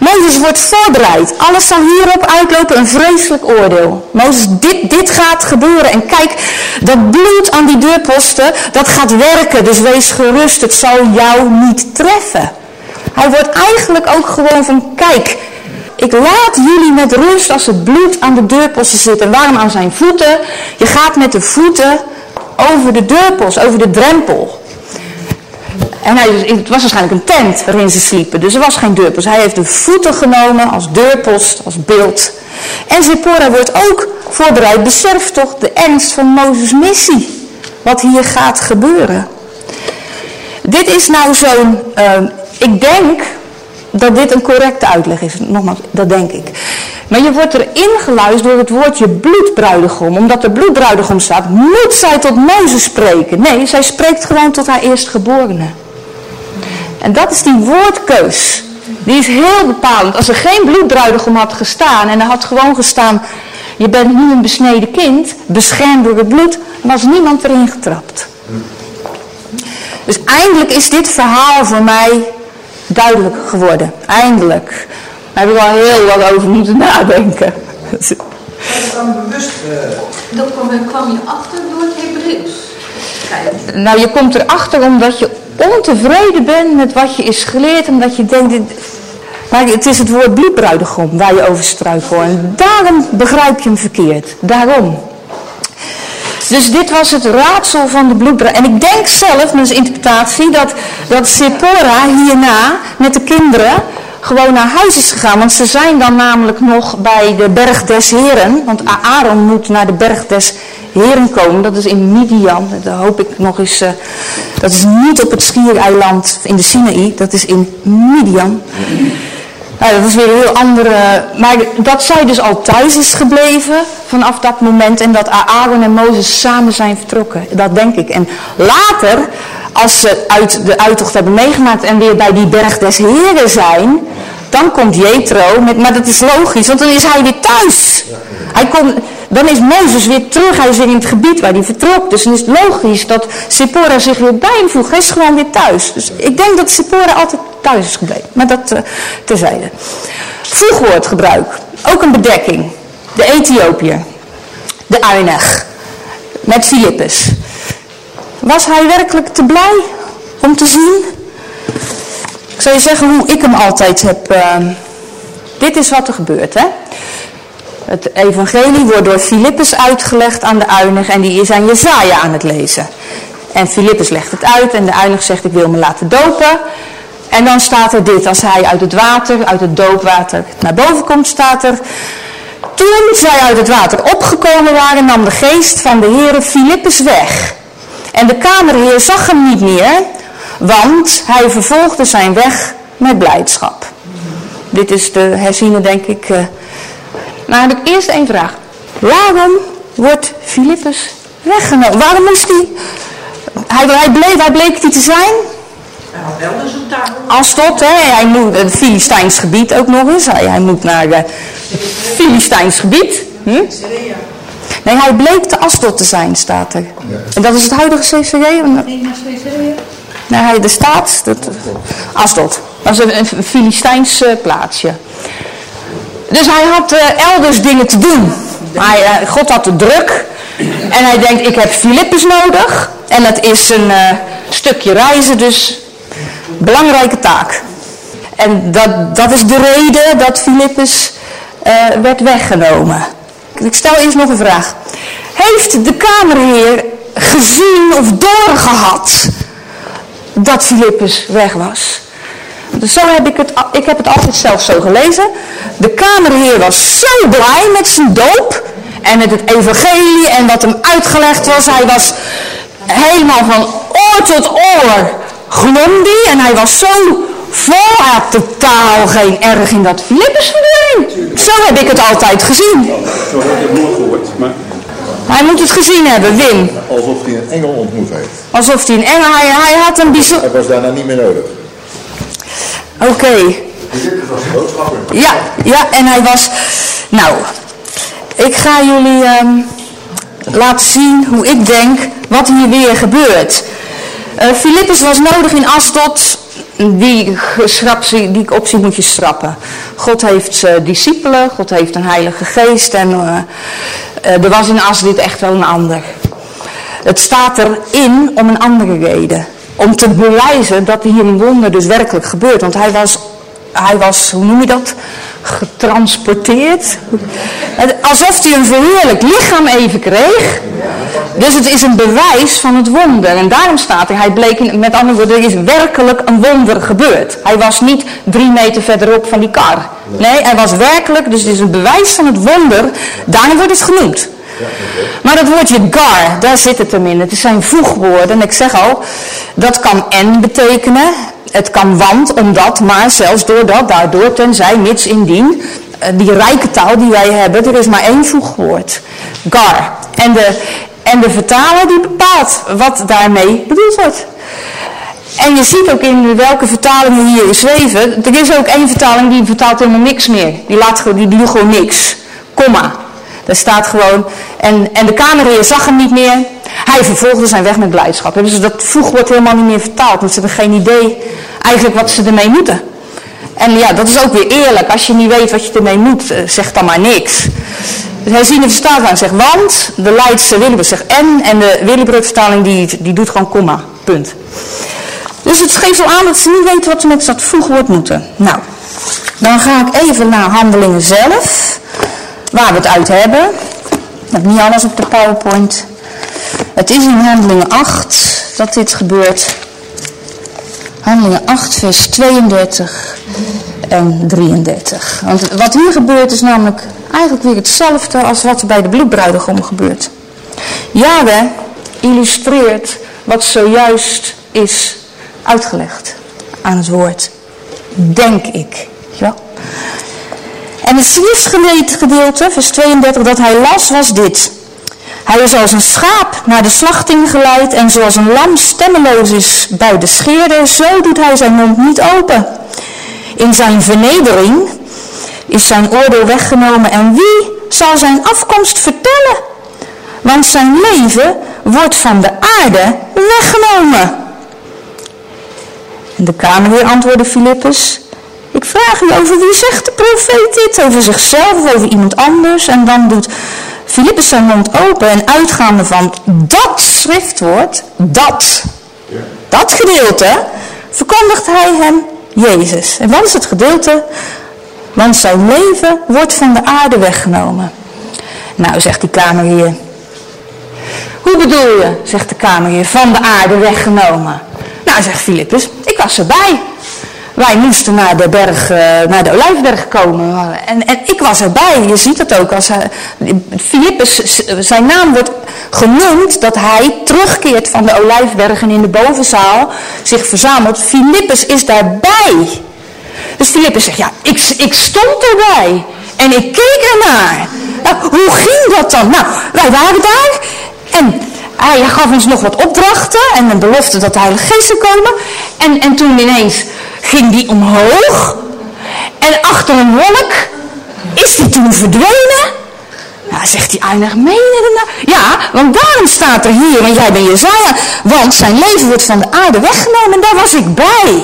Mozes wordt voorbereid. Alles zal hierop uitlopen, een vreselijk oordeel. Mozes, dit, dit gaat gebeuren. En kijk, dat bloed aan die deurposten, dat gaat werken. Dus wees gerust, het zal jou niet treffen. Hij wordt eigenlijk ook gewoon van, kijk, ik laat jullie met rust als het bloed aan de deurposten zit. En waarom aan zijn voeten? Je gaat met de voeten over de deurpost, over de drempel. En hij, het was waarschijnlijk een tent waarin ze sliepen. Dus er was geen deurpost. Hij heeft de voeten genomen als deurpost, als beeld. En Zippora wordt ook voorbereid. Besef toch de ernst van Mozes missie. Wat hier gaat gebeuren. Dit is nou zo'n, uh, ik denk dat dit een correcte uitleg is. Nogmaals, dat denk ik. Maar je wordt erin geluisterd door het woordje bloedbruidegom. Omdat er bloedbruidegom staat, moet zij tot Mozes spreken. Nee, zij spreekt gewoon tot haar eerstgeborene. En dat is die woordkeus. Die is heel bepalend. Als er geen bloedbruidegom had gestaan en er had gewoon gestaan... je bent nu een besneden kind, beschermd door het bloed... was niemand erin getrapt. Dus eindelijk is dit verhaal voor mij duidelijk geworden. Eindelijk. Daar heb ik al heel wat over moeten nadenken. Dat is dan bewust. Dan kwam je achter door het Hebreeuws. Nou, je komt erachter omdat je ontevreden bent met wat je is geleerd. Omdat je denkt, maar het is het woord bloedbruidegom waar je over struikelt. En daarom begrijp je hem verkeerd. Daarom. Dus dit was het raadsel van de bloedbruid. En ik denk zelf, met zijn interpretatie, dat, dat Sephora hierna met de kinderen gewoon naar huis is gegaan. Want ze zijn dan namelijk nog bij de berg des heren. Want Aaron moet naar de berg des heren komen. Dat is in Midian. Dat hoop ik nog eens. Uh, dat is niet op het schiereiland in de Sinaï. Dat is in Midian. Nou, dat is weer een heel andere... Maar dat zij dus al thuis is gebleven vanaf dat moment... en dat Aaron en Mozes samen zijn vertrokken. Dat denk ik. En later, als ze uit de uittocht hebben meegemaakt... en weer bij die berg des heren zijn... dan komt Jethro met... Maar dat is logisch, want dan is hij weer thuis. Hij komt... Dan is Mozes weer terug, hij is weer in het gebied waar hij vertrok. Dus dan is het logisch dat Sephora zich weer bij hem voegt. Hij is gewoon weer thuis. Dus ik denk dat Sephora altijd thuis is gebleven. Maar dat uh, terzijde. Voegwoordgebruik. Ook een bedekking. De Ethiopiër. De Eineg. Met Filippus. Was hij werkelijk te blij om te zien? Ik zal je zeggen hoe ik hem altijd heb... Uh, dit is wat er gebeurt, hè. Het evangelie wordt door Filippus uitgelegd aan de uinig en die is aan Jezaja aan het lezen. En Filippus legt het uit en de uinig zegt ik wil me laten dopen. En dan staat er dit, als hij uit het water, uit het doopwater naar boven komt, staat er... Toen zij uit het water opgekomen waren, nam de geest van de Heere Filippus weg. En de kamerheer zag hem niet meer, want hij vervolgde zijn weg met blijdschap. Dit is de herziene, denk ik, maar heb ik eerst één vraag. Waarom wordt Filippus weggenomen? Waarom moest hij... Hij, bleek, hij bleek die te zijn. Hij had elders een taak. Astot, hè, hij moet, het Filistijns gebied ook nog eens. Hij, hij moet naar het Filistijns gebied. Hm? Nee, hij bleek te Astot te zijn, staat er. En dat is het huidige CCG? Nee, hij, de staat, dat, Asdod. Dat is een, een Filistijns eh, plaatsje. Dus hij had eh, elders dingen te doen. Hij, eh, God had de druk. En hij denkt, ik heb Filippus nodig. En het is een eh, stukje reizen, dus belangrijke taak. En dat, dat is de reden dat Filippus eh, werd weggenomen. Ik stel eerst nog een vraag. Heeft de kamerheer gezien of doorgehad dat Filippus weg was? Dus zo heb ik het, ik heb het altijd zelf zo gelezen. De kamerheer was zo blij met zijn doop en met het evangelie en wat hem uitgelegd was. Hij was helemaal van oor tot oor glom die en hij was zo vol, hij had totaal geen erg in dat Filippus verdween. Zo heb ik het altijd gezien. Zo heb ik het nooit gehoord. Maar Hij moet het gezien hebben, Wim. Alsof hij een engel ontmoet heeft. Alsof hij een engel, hij, hij had een bijzonder... Hij was daarna niet meer nodig. Oké, ja, ja, en hij was... Nou, ik ga jullie ehm, laten zien hoe ik denk wat hier weer gebeurt. Eh Filippus was nodig in Astot. Die, geschrap, die optie moet je schrappen. God heeft discipelen, God heeft een heilige geest en uh, uh, er was in Asdod echt wel een ander. Het staat erin om een andere reden. Om te bewijzen dat hier een wonder dus werkelijk gebeurt. Want hij was, hij was hoe noem je dat? Getransporteerd. Alsof hij een verheerlijk lichaam even kreeg. Dus het is een bewijs van het wonder. En daarom staat er, hij bleek, in, met andere woorden, er is werkelijk een wonder gebeurd. Hij was niet drie meter verderop van die kar. Nee, hij was werkelijk, dus het is een bewijs van het wonder. Daarom wordt het genoemd. Maar dat woordje gar, daar zit het hem in. Het zijn voegwoorden. En ik zeg al, dat kan en betekenen. Het kan want, omdat, maar zelfs doordat, daardoor, tenzij, mits, indien. Die rijke taal die wij hebben, er is maar één voegwoord. Gar. En de, en de vertaler die bepaalt wat daarmee bedoeld wordt. En je ziet ook in welke vertalingen hier zweven. Er is ook één vertaling die vertaalt helemaal niks meer. Die, laat, die doet gewoon niks. Komma. Daar staat gewoon, en, en de kamerheer zag hem niet meer. Hij vervolgde zijn weg met blijdschap. Dus dat voegwoord helemaal niet meer vertaald. Want ze hebben geen idee eigenlijk wat ze ermee moeten. En ja, dat is ook weer eerlijk. Als je niet weet wat je ermee moet, zeg dan maar niks. Hij ziet de vertaling zegt want, de Leidse Willebroek zegt en, en de Willebroek vertaling die, die doet gewoon komma, punt. Dus het geeft al aan dat ze niet weten wat ze met dat voegwoord moeten. Nou, dan ga ik even naar handelingen zelf waar we het uit hebben. Ik heb niet alles op de PowerPoint. Het is in handelingen 8 dat dit gebeurt. Handelingen 8 vers 32 en 33. Want wat hier gebeurt is namelijk eigenlijk weer hetzelfde als wat er bij de bloedbruidegom gebeurt. Yahweh illustreert wat zojuist is uitgelegd aan het woord. Denk ik. Ja. En het schriftgedeelte, vers 32, dat hij las, was dit. Hij is als een schaap naar de slachting geleid en zoals een lam stemmeloos is bij de scheerder, zo doet hij zijn mond niet open. In zijn vernedering is zijn oordeel weggenomen en wie zal zijn afkomst vertellen? Want zijn leven wordt van de aarde weggenomen. En de kamerheer antwoordde Filippus, ik vraag u over wie zegt de profeet dit? Over zichzelf of over iemand anders? En dan doet Filippus zijn mond open en uitgaande van dat schriftwoord, dat, dat gedeelte, verkondigt hij hem Jezus. En wat is het gedeelte? Want zijn leven wordt van de aarde weggenomen. Nou, zegt die kamerheer. Hoe bedoel je, zegt de kamerheer, van de aarde weggenomen? Nou, zegt Filippus, ik was erbij. Wij moesten naar de berg, naar de Olijfberg komen. En, en ik was erbij. Je ziet het ook. Als hij, Filippus, zijn naam wordt genoemd dat hij terugkeert van de Olijfbergen in de bovenzaal. Zich verzamelt. Filippus is daarbij. Dus Filippus zegt, ja, ik, ik stond erbij. En ik keek ernaar. Nou, hoe ging dat dan? Nou, wij waren daar. En hij gaf ons nog wat opdrachten en een belofte dat de Heilige Geest zou komen. En, en toen ineens ging die omhoog. En achter een wolk is die toen verdwenen. Nou, zegt die eindig, meen je nou? Ja, want daarom staat er hier, en jij bent Jezaja, want zijn leven wordt van de aarde weggenomen en daar was ik bij.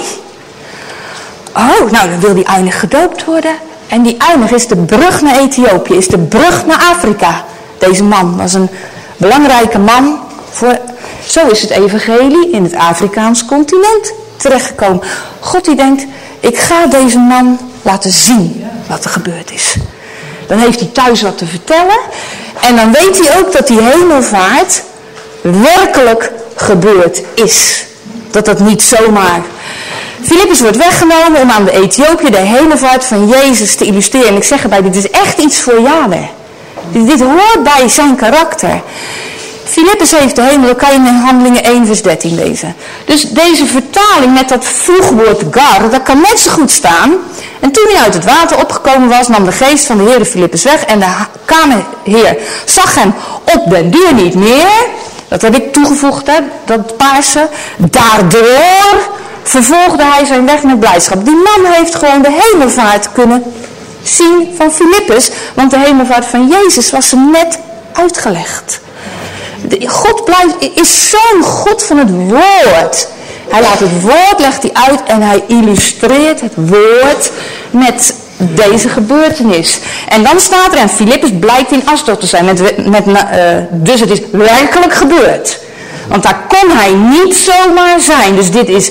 Oh, nou dan wil die eindig gedoopt worden. En die eindig is de brug naar Ethiopië, is de brug naar Afrika. Deze man was een belangrijke man. Voor, zo is het evangelie in het Afrikaans continent terechtgekomen. God die denkt, ik ga deze man laten zien wat er gebeurd is. Dan heeft hij thuis wat te vertellen. En dan weet hij ook dat die hemelvaart werkelijk gebeurd is. Dat dat niet zomaar... Filippus wordt weggenomen om aan de Ethiopië de hemelvaart van Jezus te illustreren. En ik zeg erbij, dit is echt iets voor Yahweh. Dit, dit hoort bij zijn karakter. Filippus heeft de hemel, dat kan je in handelingen 1 vers 13 lezen. Dus deze vertaling met dat voegwoord gar, dat kan net zo goed staan. En toen hij uit het water opgekomen was, nam de geest van de Heer Filippus weg. En de kamerheer zag hem op den duur niet meer. Dat heb ik toegevoegd, hè, dat paarse. Daardoor vervolgde hij zijn weg met blijdschap. Die man heeft gewoon de hemelvaart kunnen zien van Filippus. Want de hemelvaart van Jezus was hem net uitgelegd. God blijft, is zo'n God van het woord. Hij laat het woord, legt hij uit en hij illustreert het woord met deze gebeurtenis. En dan staat er, en Filippus blijkt in Asdod te zijn, met, met, uh, dus het is werkelijk gebeurd. Want daar kon hij niet zomaar zijn. Dus dit is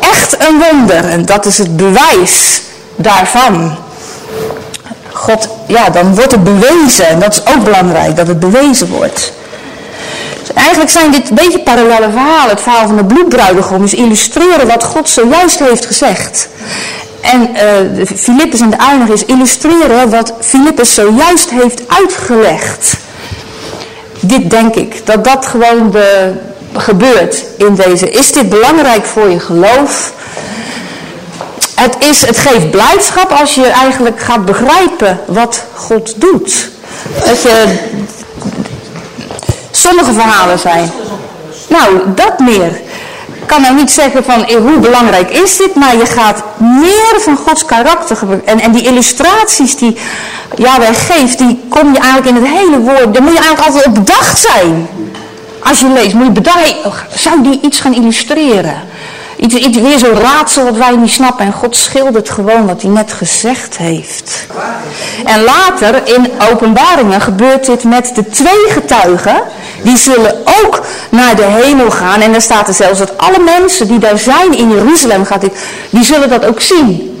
echt een wonder en dat is het bewijs daarvan. God, ja, dan wordt het bewezen. En dat is ook belangrijk, dat het bewezen wordt. Eigenlijk zijn dit een beetje parallele verhalen. Het verhaal van de bloedbruidegom is illustreren wat God zojuist heeft gezegd. En uh, Filippus en de Uinig is illustreren wat Filippus zojuist heeft uitgelegd. Dit denk ik, dat dat gewoon gebeurt in deze. Is dit belangrijk voor je geloof? Het, is, het geeft blijdschap als je eigenlijk gaat begrijpen wat God doet. Dat je sommige verhalen zijn. Nou, dat meer. Ik kan nou niet zeggen van eh, hoe belangrijk is dit, maar je gaat meer van Gods karakter en, en die illustraties die Yahweh geeft, die kom je eigenlijk in het hele woord, daar moet je eigenlijk altijd op bedacht zijn. Als je leest, moet je bedachten, zou die iets gaan illustreren? Iets, weer zo'n raadsel wat wij niet snappen. En God schildert gewoon wat hij net gezegd heeft. En later in openbaringen gebeurt dit met de twee getuigen. Die zullen ook naar de hemel gaan. En daar staat er zelfs dat alle mensen die daar zijn in Jeruzalem, gaat dit, die zullen dat ook zien.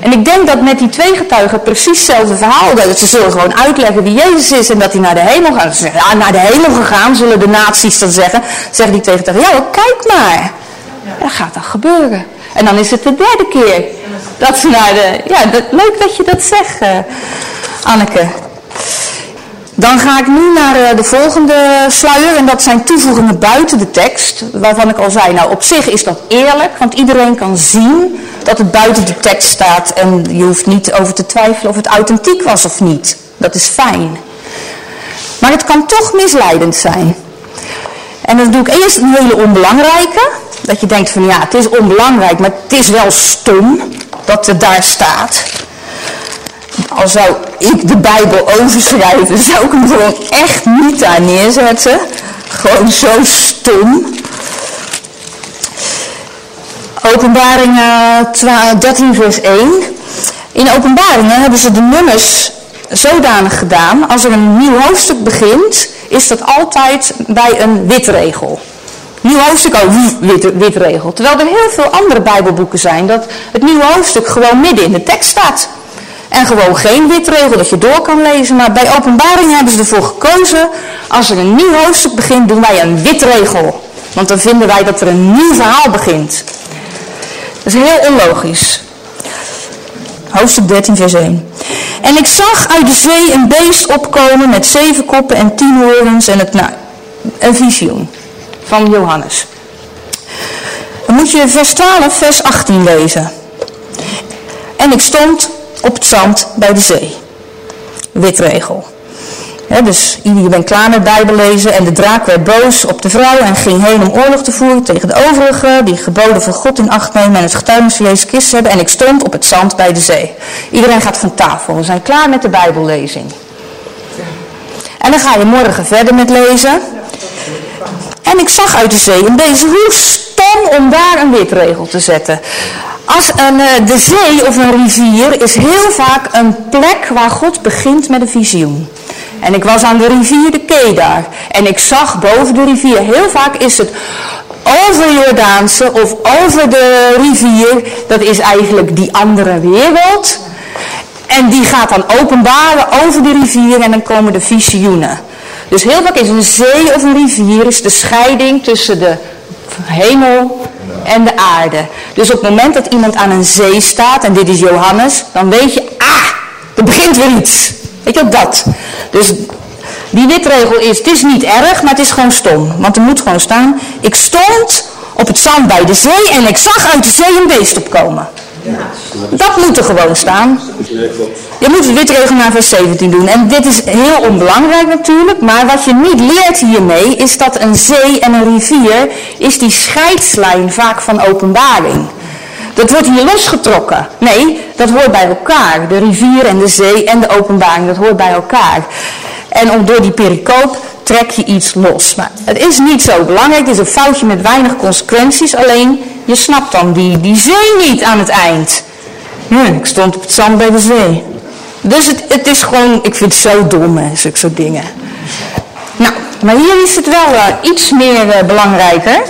En ik denk dat met die twee getuigen precies hetzelfde verhaal. Dat ze zullen gewoon uitleggen wie Jezus is en dat hij naar de hemel gaat. Naar de hemel gegaan, zullen de naties dan zeggen. Zeggen die twee getuigen, ja, kijk maar. Dat gaat dan gebeuren. En dan is het de derde keer dat ze naar de... Ja, dat, leuk dat je dat zegt, uh, Anneke. Dan ga ik nu naar eh, de volgende sluier en dat zijn toevoegingen buiten de tekst. Waarvan ik al zei, nou op zich is dat eerlijk, want iedereen kan zien dat het buiten de tekst staat. En je hoeft niet over te twijfelen of het authentiek was of niet. Dat is fijn. Maar het kan toch misleidend zijn. En dan doe ik eerst een hele onbelangrijke. Dat je denkt van ja, het is onbelangrijk, maar het is wel stom dat het daar staat. Al zou ik de Bijbel overschrijven, zou ik hem gewoon echt niet daar neerzetten. Gewoon zo stom. Openbaringen 13 vers 1. In openbaringen hebben ze de nummers zodanig gedaan. Als er een nieuw hoofdstuk begint, is dat altijd bij een witregel. Nieuw hoofdstuk ook wit, witregel. Terwijl er heel veel andere bijbelboeken zijn dat het nieuwe hoofdstuk gewoon midden in de tekst staat. En gewoon geen witregel dat je door kan lezen. Maar bij openbaring hebben ze ervoor gekozen. Als er een nieuw hoofdstuk begint, doen wij een witregel. Want dan vinden wij dat er een nieuw verhaal begint. Dat is heel onlogisch. Hoofdstuk 13 vers 1. En ik zag uit de zee een beest opkomen met zeven koppen en tien horens en het, nou, een visioen van Johannes. Dan moet je vers 12, vers 18 lezen. En ik stond op het zand bij de zee. Witregel. Dus je bent klaar met Bijbel lezen en de draak werd boos op de vrouw en ging heen om oorlog te voeren tegen de overigen die geboden van God in acht nemen en het getuigenis van Jezus Christus hebben. En ik stond op het zand bij de zee. Iedereen gaat van tafel. We zijn klaar met de Bijbellezing. En dan ga je morgen verder met lezen. En ik zag uit de zee een deze hoe stom om daar een witregel te zetten. Als een, eh, de zee of een rivier is heel vaak een plek waar God begint met een visioen. En ik was aan de rivier de Kedar. En ik zag boven de rivier, heel vaak is het over Jordaanse of over de rivier. Dat is eigenlijk die andere wereld. En die gaat dan openbaren over de rivier en dan komen de visioenen. Dus heel vaak is een zee of een rivier is de scheiding tussen de hemel en de aarde. Dus op het moment dat iemand aan een zee staat, en dit is Johannes, dan weet je, ah, er begint weer iets. Weet je dat? Dus die witregel is, het is niet erg, maar het is gewoon stom. Want er moet gewoon staan, ik stond op het zand bij de zee en ik zag uit de zee een beest opkomen. Dat moet er gewoon staan. Je moet het witregel naar vers 17 doen. En dit is heel onbelangrijk natuurlijk. Maar wat je niet leert hiermee is dat een zee en een rivier is die scheidslijn vaak van openbaring. Dat wordt hier losgetrokken. Nee, dat hoort bij elkaar. De rivier en de zee en de openbaring, dat hoort bij elkaar. En om, door die pericoop trek je iets los. Maar het is niet zo belangrijk. Het is een foutje met weinig consequenties. Alleen, je snapt dan die, die zee niet aan het eind. Ja, ik stond op het zand bij de zee. Dus het, het is gewoon, ik vind het zo dom, hè, zulke soort dingen. Nou, maar hier is het wel uh, iets meer uh, belangrijker.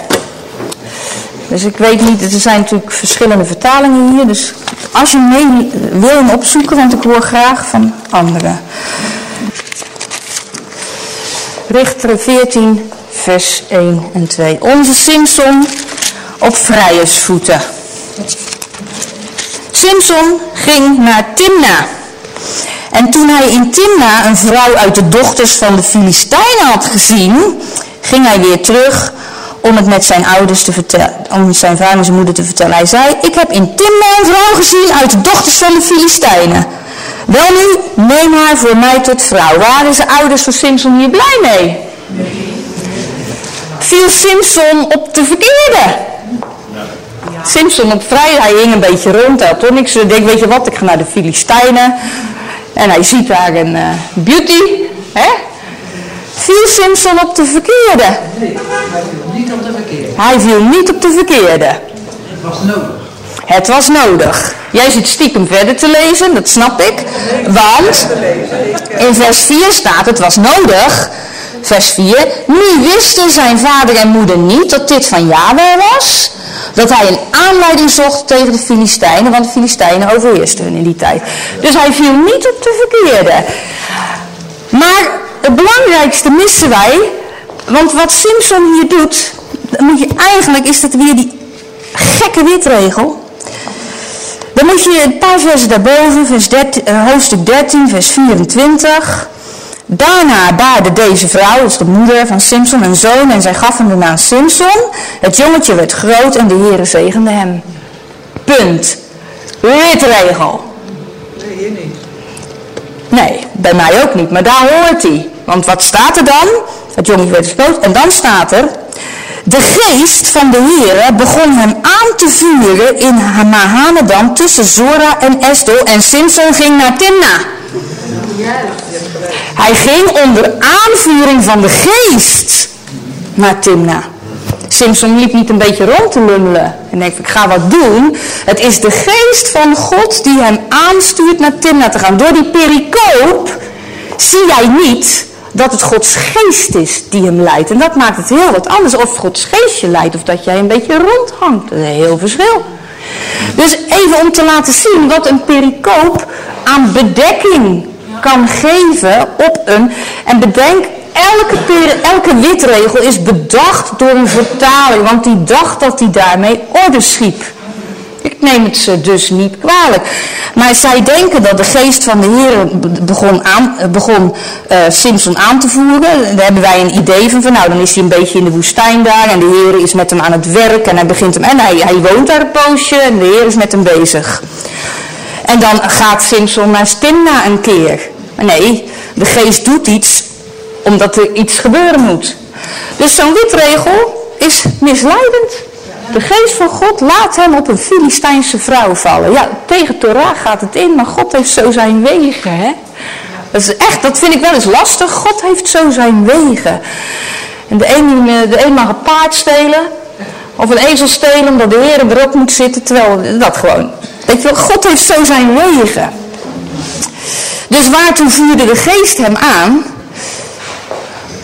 Dus ik weet niet, er zijn natuurlijk verschillende vertalingen hier. Dus als je mee wil hem opzoeken, want ik hoor graag van anderen. Richter 14, vers 1 en 2. Onze Simpson op vrijersvoeten. Simpson ging naar Timna. En toen hij in Timna een vrouw uit de dochters van de Filistijnen had gezien, ging hij weer terug om het met zijn ouders te vertellen, om zijn vader en zijn moeder te vertellen. Hij zei, ik heb in Timna een vrouw gezien uit de dochters van de Filistijnen. Wel nu, neem haar voor mij tot vrouw. Waren zijn ouders van Simpson hier blij mee? Viel Simpson op de verkeerde? Simpson op vrij, hij hing een beetje rond, hij had toch niks. Ik denk, weet je wat, ik ga naar de Filistijnen. En hij ziet daar een uh, beauty, hè? Viel Simpson op de verkeerde? Nee, hij viel niet op de verkeerde. Hij viel niet op de verkeerde. Het was nodig. Het was nodig. Jij zit stiekem verder te lezen, dat snap ik. Want in vers 4 staat het was nodig. Vers 4. Nu wisten zijn vader en moeder niet dat dit van Yahweh was. Dat hij een aanleiding zocht tegen de Filistijnen. Want de Filistijnen overheersten hun in die tijd. Dus hij viel niet op de verkeerde. Maar het belangrijkste missen wij. Want wat Simpson hier doet. Moet je, eigenlijk is dat weer die gekke witregel. Dan moet je een paar versen daarboven, vers 13, uh, hoofdstuk 13, vers 24. Daarna baarde deze vrouw, is de moeder van Simpson, een zoon en zij gaf hem de naam Simpson. Het jongetje werd groot en de Heere zegende hem. Punt. Witregel. Nee, hier niet. Nee, bij mij ook niet, maar daar hoort hij. Want wat staat er dan? Het jongetje werd en dan staat er... De geest van de Heere begon hem aan te vuren in Mahanadan tussen Zora en Esdol en Simpson ging naar Timna. Hij ging onder aanvuring van de geest naar Timna. Simpson liep niet een beetje rond te lummelen en denkt ik ga wat doen. Het is de geest van God die hem aanstuurt naar Timna te gaan. Door die pericoop zie jij niet dat het Gods geest is die hem leidt. En dat maakt het heel wat anders. Of Gods geest je leidt of dat jij een beetje rondhangt. Dat is een heel verschil. Dus even om te laten zien wat een pericoop aan bedekking kan geven op een... En bedenk, elke, peri- elke witregel is bedacht door een vertaling. Want die dacht dat hij daarmee orde schiep. Ik neem het ze dus niet kwalijk. Maar zij denken dat de geest van de Heer begon, aan, begon uh, Simpson aan te voeren. Daar hebben wij een idee van, van. Nou, dan is hij een beetje in de woestijn daar. En de Heer is met hem aan het werk. En hij begint hem. En hij, hij woont daar een poosje. En de Heer is met hem bezig. En dan gaat Simpson naar Stimna een keer. Maar nee, de geest doet iets omdat er iets gebeuren moet. Dus zo'n witregel is misleidend. De geest van God laat hem op een Filistijnse vrouw vallen. Ja, tegen Torah gaat het in, maar God heeft zo zijn wegen. Hè? Dat is echt, dat vind ik wel eens lastig. God heeft zo zijn wegen. En de een, de een mag een paard stelen. Of een ezel stelen omdat de Heer erop moet zitten. Terwijl dat gewoon. Weet je wel, God heeft zo zijn wegen. Dus waartoe vuurde de geest hem aan?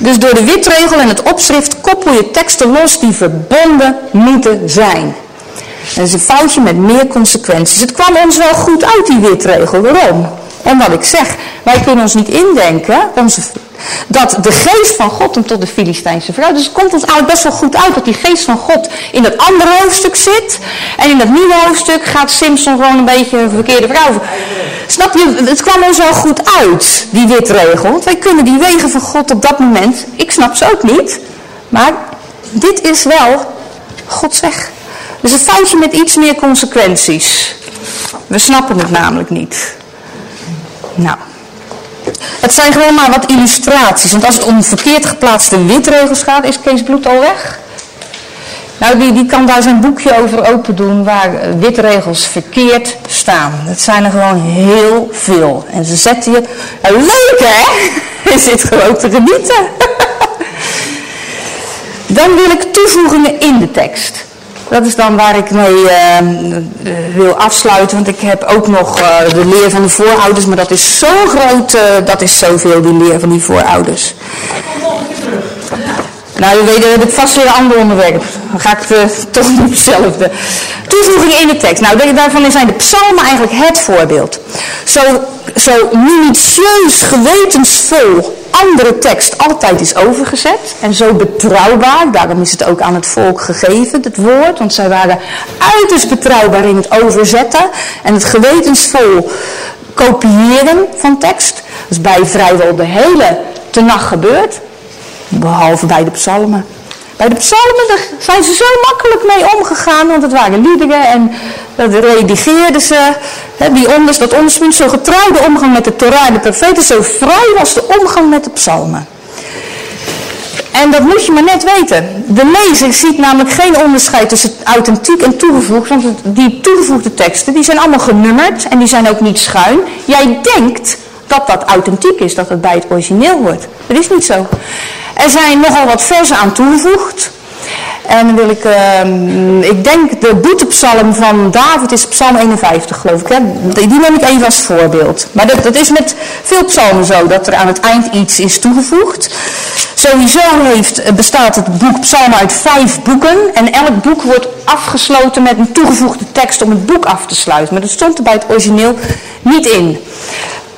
Dus door de witregel en het opschrift koppel je teksten los die verbonden moeten zijn. Dat is een foutje met meer consequenties. Het kwam ons wel goed uit, die witregel. Waarom? En wat ik zeg, wij kunnen ons niet indenken onze, dat de geest van God hem tot de Filistijnse vrouw. Dus het komt ons eigenlijk best wel goed uit dat die geest van God in dat andere hoofdstuk zit. En in dat nieuwe hoofdstuk gaat Simpson gewoon een beetje een verkeerde vrouw. Snap je, het kwam ons wel goed uit, die witregel. Wij kunnen die wegen van God op dat moment, ik snap ze ook niet. Maar dit is wel Gods weg. Dus een foutje met iets meer consequenties. We snappen het namelijk niet. Nou, het zijn gewoon maar wat illustraties. Want als het om verkeerd geplaatste witregels gaat, is Kees Bloed al weg. Nou, die, die kan daar zijn boekje over open doen waar witregels verkeerd staan. Dat zijn er gewoon heel veel. En ze zetten je... Nou, leuk hè? <laughs> Je zit gewoon te genieten. <laughs> Dan wil ik toevoegingen in de tekst. Dat is dan waar ik mee uh, wil afsluiten, want ik heb ook nog uh, de leer van de voorouders, maar dat is zo groot, dat is zoveel, die leer van die voorouders. Nou, je weet, dan heb ik vast weer een ander onderwerp. Dan ga ik het, toch niet hetzelfde. Toevoegingen in de tekst. Nou, daarvan zijn de psalmen eigenlijk het voorbeeld. Zo, zo minutieus, gewetensvol andere tekst altijd is overgezet. En zo betrouwbaar, daarom is het ook aan het volk gegeven, het woord. Want zij waren uiterst betrouwbaar in het overzetten. En het gewetensvol kopiëren van tekst. Dat is bij vrijwel de hele tenacht gebeurd. Behalve bij de psalmen. Bij de psalmen zijn ze zo makkelijk mee omgegaan, want het waren liederen en dat redigeerden ze. Hè, die onders, dat onderspunt, zo getrouw de omgang met de Torah en de profeten, zo vrij was de omgang met de psalmen. En dat moet je maar net weten. De lezer ziet namelijk geen onderscheid tussen authentiek en toegevoegd. Want die toegevoegde teksten die zijn allemaal genummerd en die zijn ook niet schuin. Jij denkt dat dat authentiek is, dat het bij het origineel hoort. Dat is niet zo. Er zijn nogal wat versen aan toegevoegd. En dan wil ik, uh, ik denk de boetepsalm van David is psalm 51 geloof ik. Hè? Die neem ik even als voorbeeld. Maar dat, dat is met veel psalmen zo, dat er aan het eind iets is toegevoegd. Sowieso heeft, bestaat het boek psalmen uit vijf boeken. En elk boek wordt afgesloten met een toegevoegde tekst om het boek af te sluiten. Maar dat stond er bij het origineel niet in.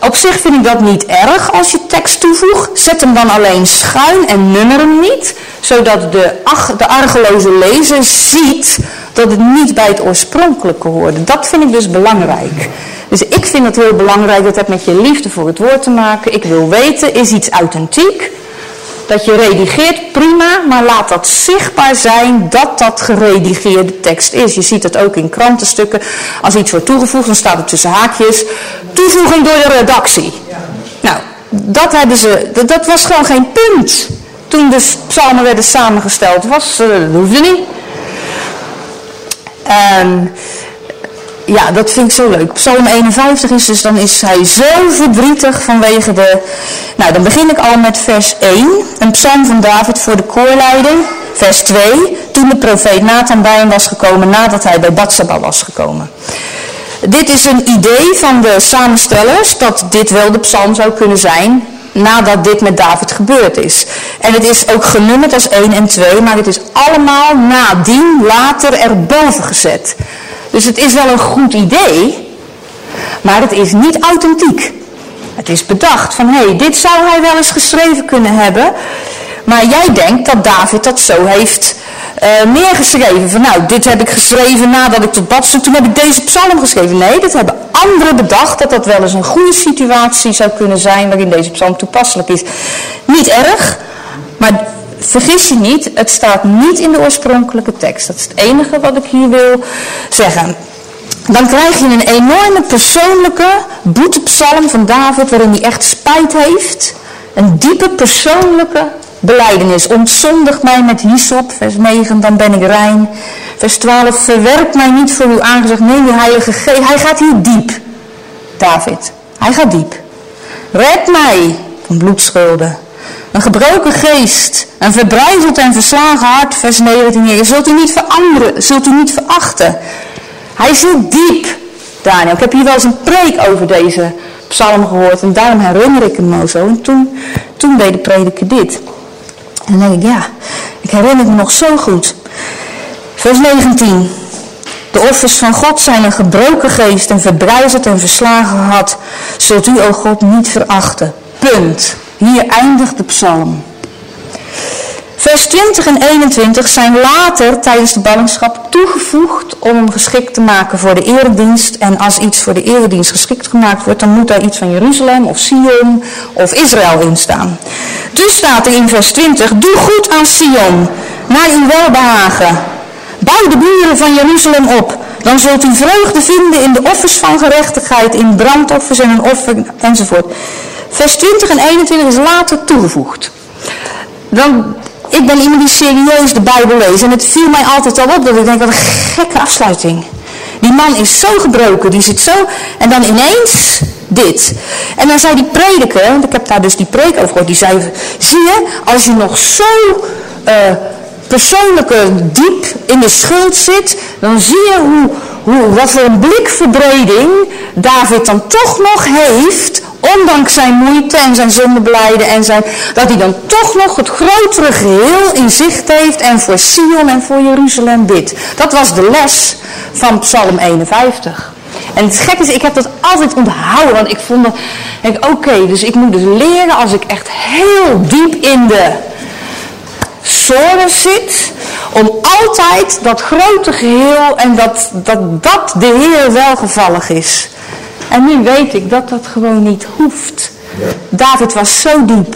Op zich vind ik dat niet erg als je tekst toevoegt. Zet hem dan alleen schuin en nummer hem niet. Zodat de, de argeloze lezer ziet dat het niet bij het oorspronkelijke hoorde. Dat vind ik dus belangrijk. Dus ik vind het heel belangrijk, dat heeft met je liefde voor het woord te maken. Ik wil weten, is iets authentiek? Dat je redigeert, prima, maar laat dat zichtbaar zijn dat dat geredigeerde tekst is. Je ziet het ook in krantenstukken. Als iets wordt toegevoegd, dan staat het tussen haakjes. Toevoeging door de redactie. Nou, dat, hebben ze, dat, dat was gewoon geen punt. Toen de psalmen werden samengesteld, was, uh, dat hoefde niet. Um, ja, dat vind ik zo leuk. Psalm 51 is dus, dan is hij zo verdrietig vanwege de... Nou, dan begin ik al met vers 1. Een psalm van David voor de koorleiding. Vers 2. Toen de profeet Nathan bij hem was gekomen nadat hij bij Batsaba was gekomen. Dit is een idee van de samenstellers dat dit wel de psalm zou kunnen zijn nadat dit met David gebeurd is. En het is ook genummerd als 1 en 2, maar het is allemaal nadien later erboven gezet. Dus het is wel een goed idee, maar het is niet authentiek. Het is bedacht van, hé, hey, dit zou hij wel eens geschreven kunnen hebben. Maar jij denkt dat David dat zo heeft uh, neergeschreven. Van nou, dit heb ik geschreven nadat ik tot bad stond. Toen heb ik deze psalm geschreven. Nee, dat hebben anderen bedacht. Dat dat wel eens een goede situatie zou kunnen zijn waarin deze psalm toepasselijk is. Niet erg, maar vergis je niet, het staat niet in de oorspronkelijke tekst. Dat is het enige wat ik hier wil zeggen. Dan krijg je een enorme persoonlijke boetepsalm van David waarin hij echt spijt heeft. Een diepe persoonlijke beleidenis. Ontzondig mij met hyssop, vers 9, dan ben ik rein. Vers 12, verwerp mij niet voor uw aangezicht. Nee, uw heilige geest. Hij gaat hier diep, David. Hij gaat diep. Red mij van bloedschulden. Een gebroken geest, een verbrijzeld en verslagen hart, vers 19. Je zult u niet veranderen, zult u niet verachten. Hij zit diep, Daniel. Ik heb hier wel eens een preek over deze psalm gehoord en daarom herinner ik hem nou zo. En toen, toen deed de prediker dit. En dan denk ik, ja, ik herinner me nog zo goed. Vers 19. De offers van God zijn een gebroken geest, een verbrijzeld en verslagen hart. Zult u, o God, niet verachten. Punt. Hier eindigt de psalm. Vers 20 en 21 zijn later tijdens de ballingschap toegevoegd om hem geschikt te maken voor de eredienst. En als iets voor de eredienst geschikt gemaakt wordt, dan moet daar iets van Jeruzalem of Sion of Israël in staan. Dus staat er in vers 20, doe goed aan Sion, naar uw welbehagen. Bouw de buren van Jeruzalem op. Dan zult u vreugde vinden in de offers van gerechtigheid, in brandoffers en een offer enzovoort. Vers 20 en 21 is later toegevoegd. Dan, ik ben iemand die serieus de Bijbel leest. En het viel mij altijd al op dat ik denk, wat een gekke afsluiting. Die man is zo gebroken, die zit zo... En dan ineens dit. En dan zei die prediker, want ik heb daar dus die preek over gehoord, die zei... Zie je, als je nog zo... Uh, persoonlijke diep in de schuld zit, dan zie je hoe, hoe, wat voor een blikverbreding David dan toch nog heeft, ondanks zijn moeite en zijn zondebeleiden en zijn, dat hij dan toch nog het grotere geheel in zicht heeft en voor Sion en voor Jeruzalem bidt. Dat was de les van Psalm 51. En het gekke is, ik heb dat altijd onthouden, want ik vond dat, oké, dus ik moet dus leren als ik echt heel diep in de zorgen zit, om altijd dat grote geheel en dat, dat dat de Heer welgevallig is. En nu weet ik dat dat gewoon niet hoeft. David was zo diep.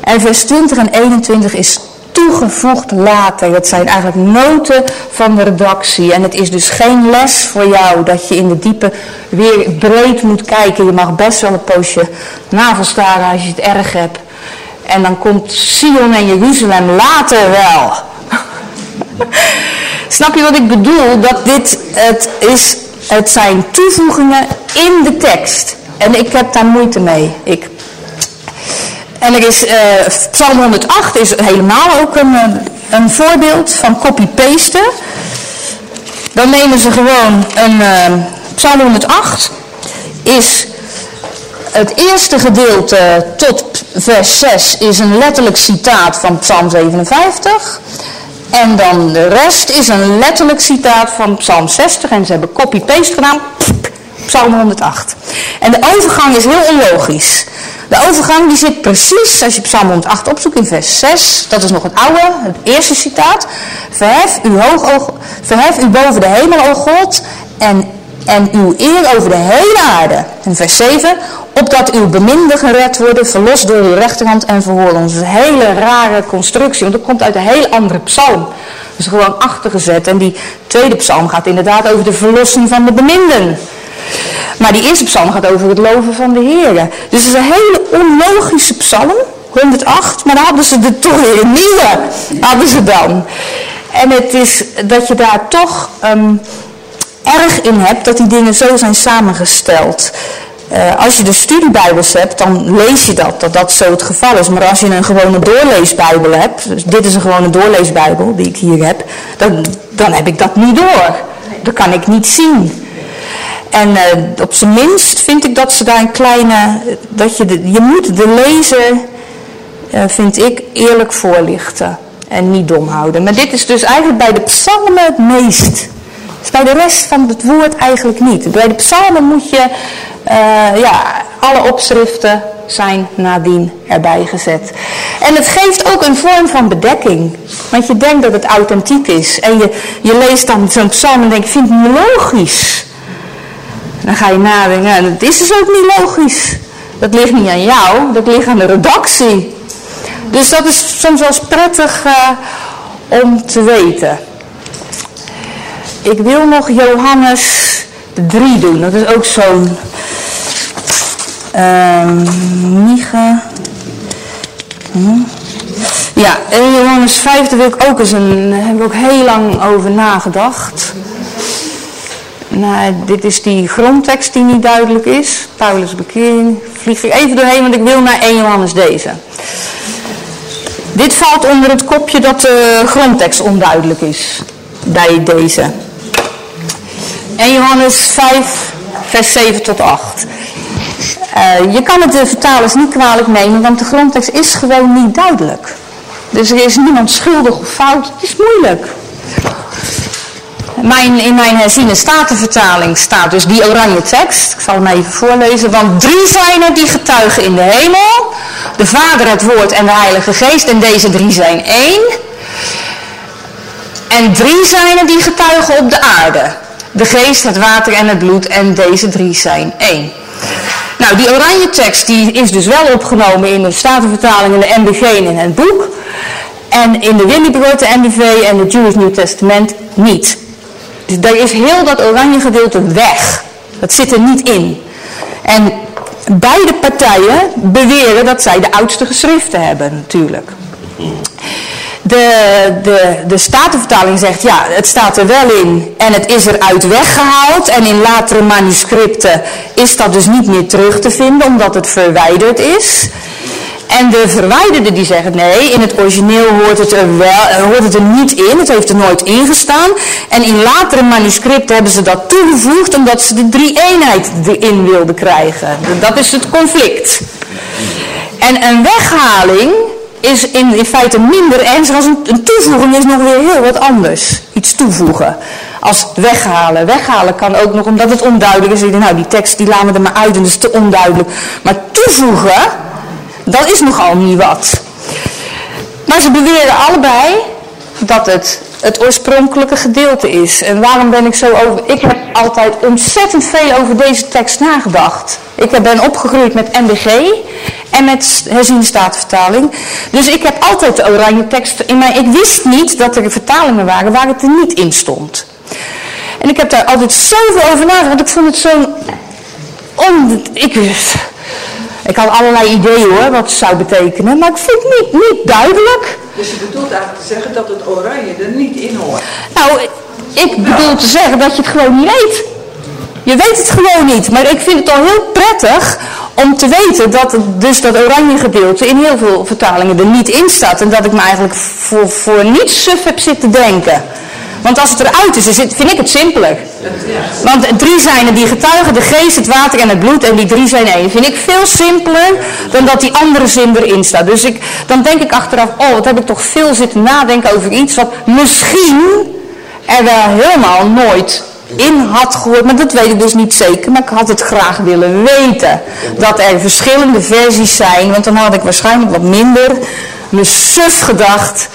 En vers 20 en 21 is toegevoegd later. Dat zijn eigenlijk noten van de redactie. En het is dus geen les voor jou dat je in de diepe weer breed moet kijken. Je mag best wel een poosje navelstaren als je het erg hebt. En dan komt Sion en Jeruzalem later wel. <laughs> Snap je wat ik bedoel? Dat dit het is, het zijn toevoegingen in de tekst. En ik heb daar moeite mee. Ik, en er is, uh, Psalm 108 is helemaal ook een, eh, een voorbeeld van copy-pasten. Dan nemen ze gewoon een uh, Psalm 108 is het eerste gedeelte tot vers 6 is een letterlijk citaat van Psalm 57. En dan de rest is een letterlijk citaat van Psalm 60. En ze hebben copy-paste gedaan. Psalm 108. En de overgang is heel onlogisch. De overgang die zit precies, als je Psalm 108 opzoekt in vers 6, dat is nog het oude, het eerste citaat. Verhef u, hoog, verhef u boven de hemel, o God, en, en uw eer over de hele aarde. In vers 7, opdat uw beminden gered worden, verlost door uw rechterhand en verhoor ons. een hele rare constructie, want dat komt uit een heel andere psalm. Is gewoon achtergezet. En die tweede psalm gaat inderdaad over de verlossing van de beminden. Maar die eerste psalm gaat over het loven van de Heer. Dus het is een hele onlogische psalm, 108, maar dan hadden ze er toch weer een nieuwe, hadden ze dan. En het is dat je daar toch um, erg in hebt dat die dingen zo zijn samengesteld. Uh, als je de studiebijbels hebt, dan lees je dat, dat dat zo het geval is. Maar als je een gewone doorleesbijbel hebt, dus dit is een gewone doorleesbijbel die ik hier heb, dan, dan heb ik dat niet door. Dat kan ik niet zien. En uh, op zijn minst vind ik dat ze daar een kleine, dat je, de, je moet de lezer, uh, vind ik, eerlijk voorlichten. En niet dom houden. Maar dit is dus eigenlijk bij de psalmen het meest. Dus bij de rest van het woord eigenlijk niet. Bij de psalmen moet je ja, alle opschriften zijn nadien erbij gezet. En het geeft ook een vorm van bedekking. Want je denkt dat het authentiek is. En je, je leest dan zo'n psalm en denkt, vind het niet logisch. Dan ga je nadenken, en dat is dus ook niet logisch. Dat ligt niet aan jou, dat ligt aan de redactie. Dus dat is soms wel eens prettig uh, om te weten. Ik wil nog Johannes 3 doen. Dat is ook zo'n uh, Micha Hm? Ja, in Johannes 5, daar wil ik ook eens een, daar heb ik ook heel lang over nagedacht. Nou, dit is die grondtekst die niet duidelijk is. Paulus' bekering. Vlieg ik even doorheen, want ik wil naar 1 Johannes deze. Dit valt onder het kopje dat de grondtekst onduidelijk is. Bij deze. 1 Johannes 5, vers 7 tot 8. Uh, je kan het de vertalers niet kwalijk nemen, want de grondtekst is gewoon niet duidelijk. Dus er is niemand schuldig of fout. Het is moeilijk. Mijn, in mijn herziene statenvertaling staat dus die oranje tekst. Ik zal hem even voorlezen. Want drie zijn er die getuigen in de hemel. De Vader, het Woord en de Heilige Geest. En deze drie zijn één. En drie zijn er die getuigen op de aarde. De geest, het water en het bloed. En deze drie zijn één. Nou, die oranje tekst die is dus wel opgenomen in de Statenvertaling en de MBG in het boek. En in de Willibrord, de en de Jewish New Testament niet. Dus daar is heel dat oranje gedeelte weg. Dat zit er niet in. En beide partijen beweren dat zij de oudste geschriften hebben natuurlijk. De, de, de Statenvertaling zegt, ja, het staat er wel in en het is eruit weggehaald. En in latere manuscripten is dat dus niet meer terug te vinden, omdat het verwijderd is. En de verwijderden die zeggen, nee, in het origineel hoort het, er wel, hoort het er niet in, het heeft er nooit in gestaan. En in latere manuscripten hebben ze dat toegevoegd, omdat ze de drie-eenheid erin wilden krijgen. Dat is het conflict. En een weghaling is in, in feite minder ernstig als een, een toevoeging is nog weer heel wat anders. Iets toevoegen. Als weghalen. Weghalen kan ook nog omdat het onduidelijk is. Nou die tekst die laten we er maar uit en dat is te onduidelijk. Maar toevoegen, dat is nogal niet wat. Maar ze beweren allebei dat het het oorspronkelijke gedeelte is. En waarom ben ik zo over... Ik heb altijd ontzettend veel over deze tekst nagedacht. Ik ben opgegroeid met MBG en met herziende staatvertaling. Dus ik heb altijd de oranje tekst in mij. Ik wist niet dat er vertalingen waren waar het er niet in stond. En ik heb daar altijd zoveel over nagedacht, want ik vond het zo'n... On... Ik, ik had allerlei ideeën hoor, wat het zou betekenen, maar ik vond het niet, niet duidelijk. Dus je bedoelt eigenlijk te zeggen dat het oranje er niet in hoort? Nou, ik bedoel te zeggen dat je het gewoon niet weet. Je weet het gewoon niet, maar ik vind het al heel prettig om te weten dat het, dus dat oranje gedeelte in heel veel vertalingen er niet in staat. En dat ik me eigenlijk voor, voor niets suf heb zitten denken. Want als het eruit is, vind ik het simpeler. Want drie zijn er die getuigen, de geest, het water en het bloed. En die drie zijn één. Vind ik veel simpeler dan dat die andere zin erin staat. Dus ik, dan denk ik achteraf, oh wat heb ik toch veel zitten nadenken over iets wat misschien er wel helemaal nooit in had gehoord. Maar dat weet ik dus niet zeker. Maar ik had het graag willen weten. Dat er verschillende versies zijn. Want dan had ik waarschijnlijk wat minder me suf gedacht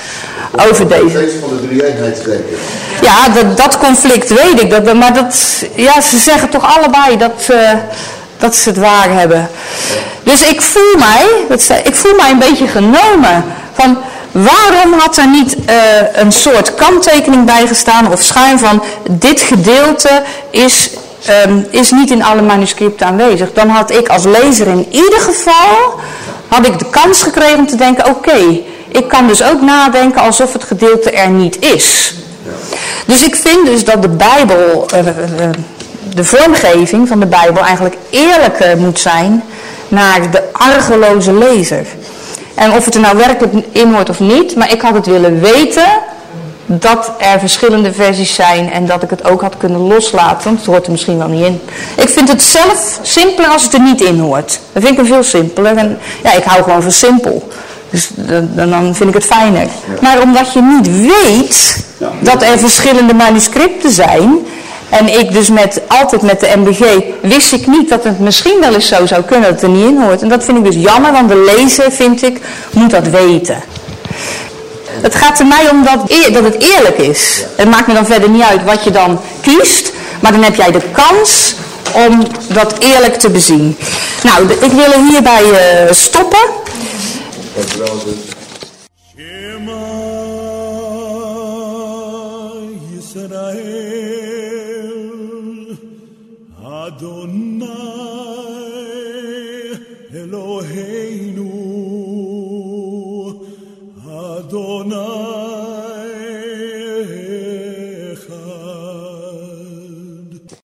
over deze. van de drie-eenheidsdenken. Ja, dat, dat conflict weet ik. Dat, maar dat, ja, ze zeggen toch allebei dat, uh, dat ze het waar hebben. Dus ik voel mij, dat, ik voel mij een beetje genomen. Van waarom had er niet uh, een soort kanttekening bij gestaan of schuin van dit gedeelte is, um, is niet in alle manuscripten aanwezig. Dan had ik als lezer in ieder geval had ik de kans gekregen om te denken, oké, ik kan dus ook nadenken alsof het gedeelte er niet is. Dus ik vind dus dat de Bijbel, uh, uh, de vormgeving van de Bijbel eigenlijk eerlijker moet zijn naar de argeloze lezer. En of het er nou werkelijk in hoort of niet, maar ik had het willen weten dat er verschillende versies zijn en dat ik het ook had kunnen loslaten, want het hoort er misschien wel niet in. Ik vind het zelf simpeler als het er niet in hoort. Dat vind ik veel simpeler en ja, ik hou gewoon van simpel. Dus dan, dan vind ik het fijner. Maar omdat je niet weet dat er verschillende manuscripten zijn. En ik dus met, altijd met de MBG wist ik niet dat het misschien wel eens zo zou kunnen dat het er niet in hoort. En dat vind ik dus jammer, want de lezer, vind ik, moet dat weten. Het gaat er mij om dat, dat het eerlijk is. Het maakt me dan verder niet uit wat je dan kiest. Maar dan heb jij de kans om dat eerlijk te bezien. Nou, ik wil hierbij uh, stoppen. That's. Shimmer.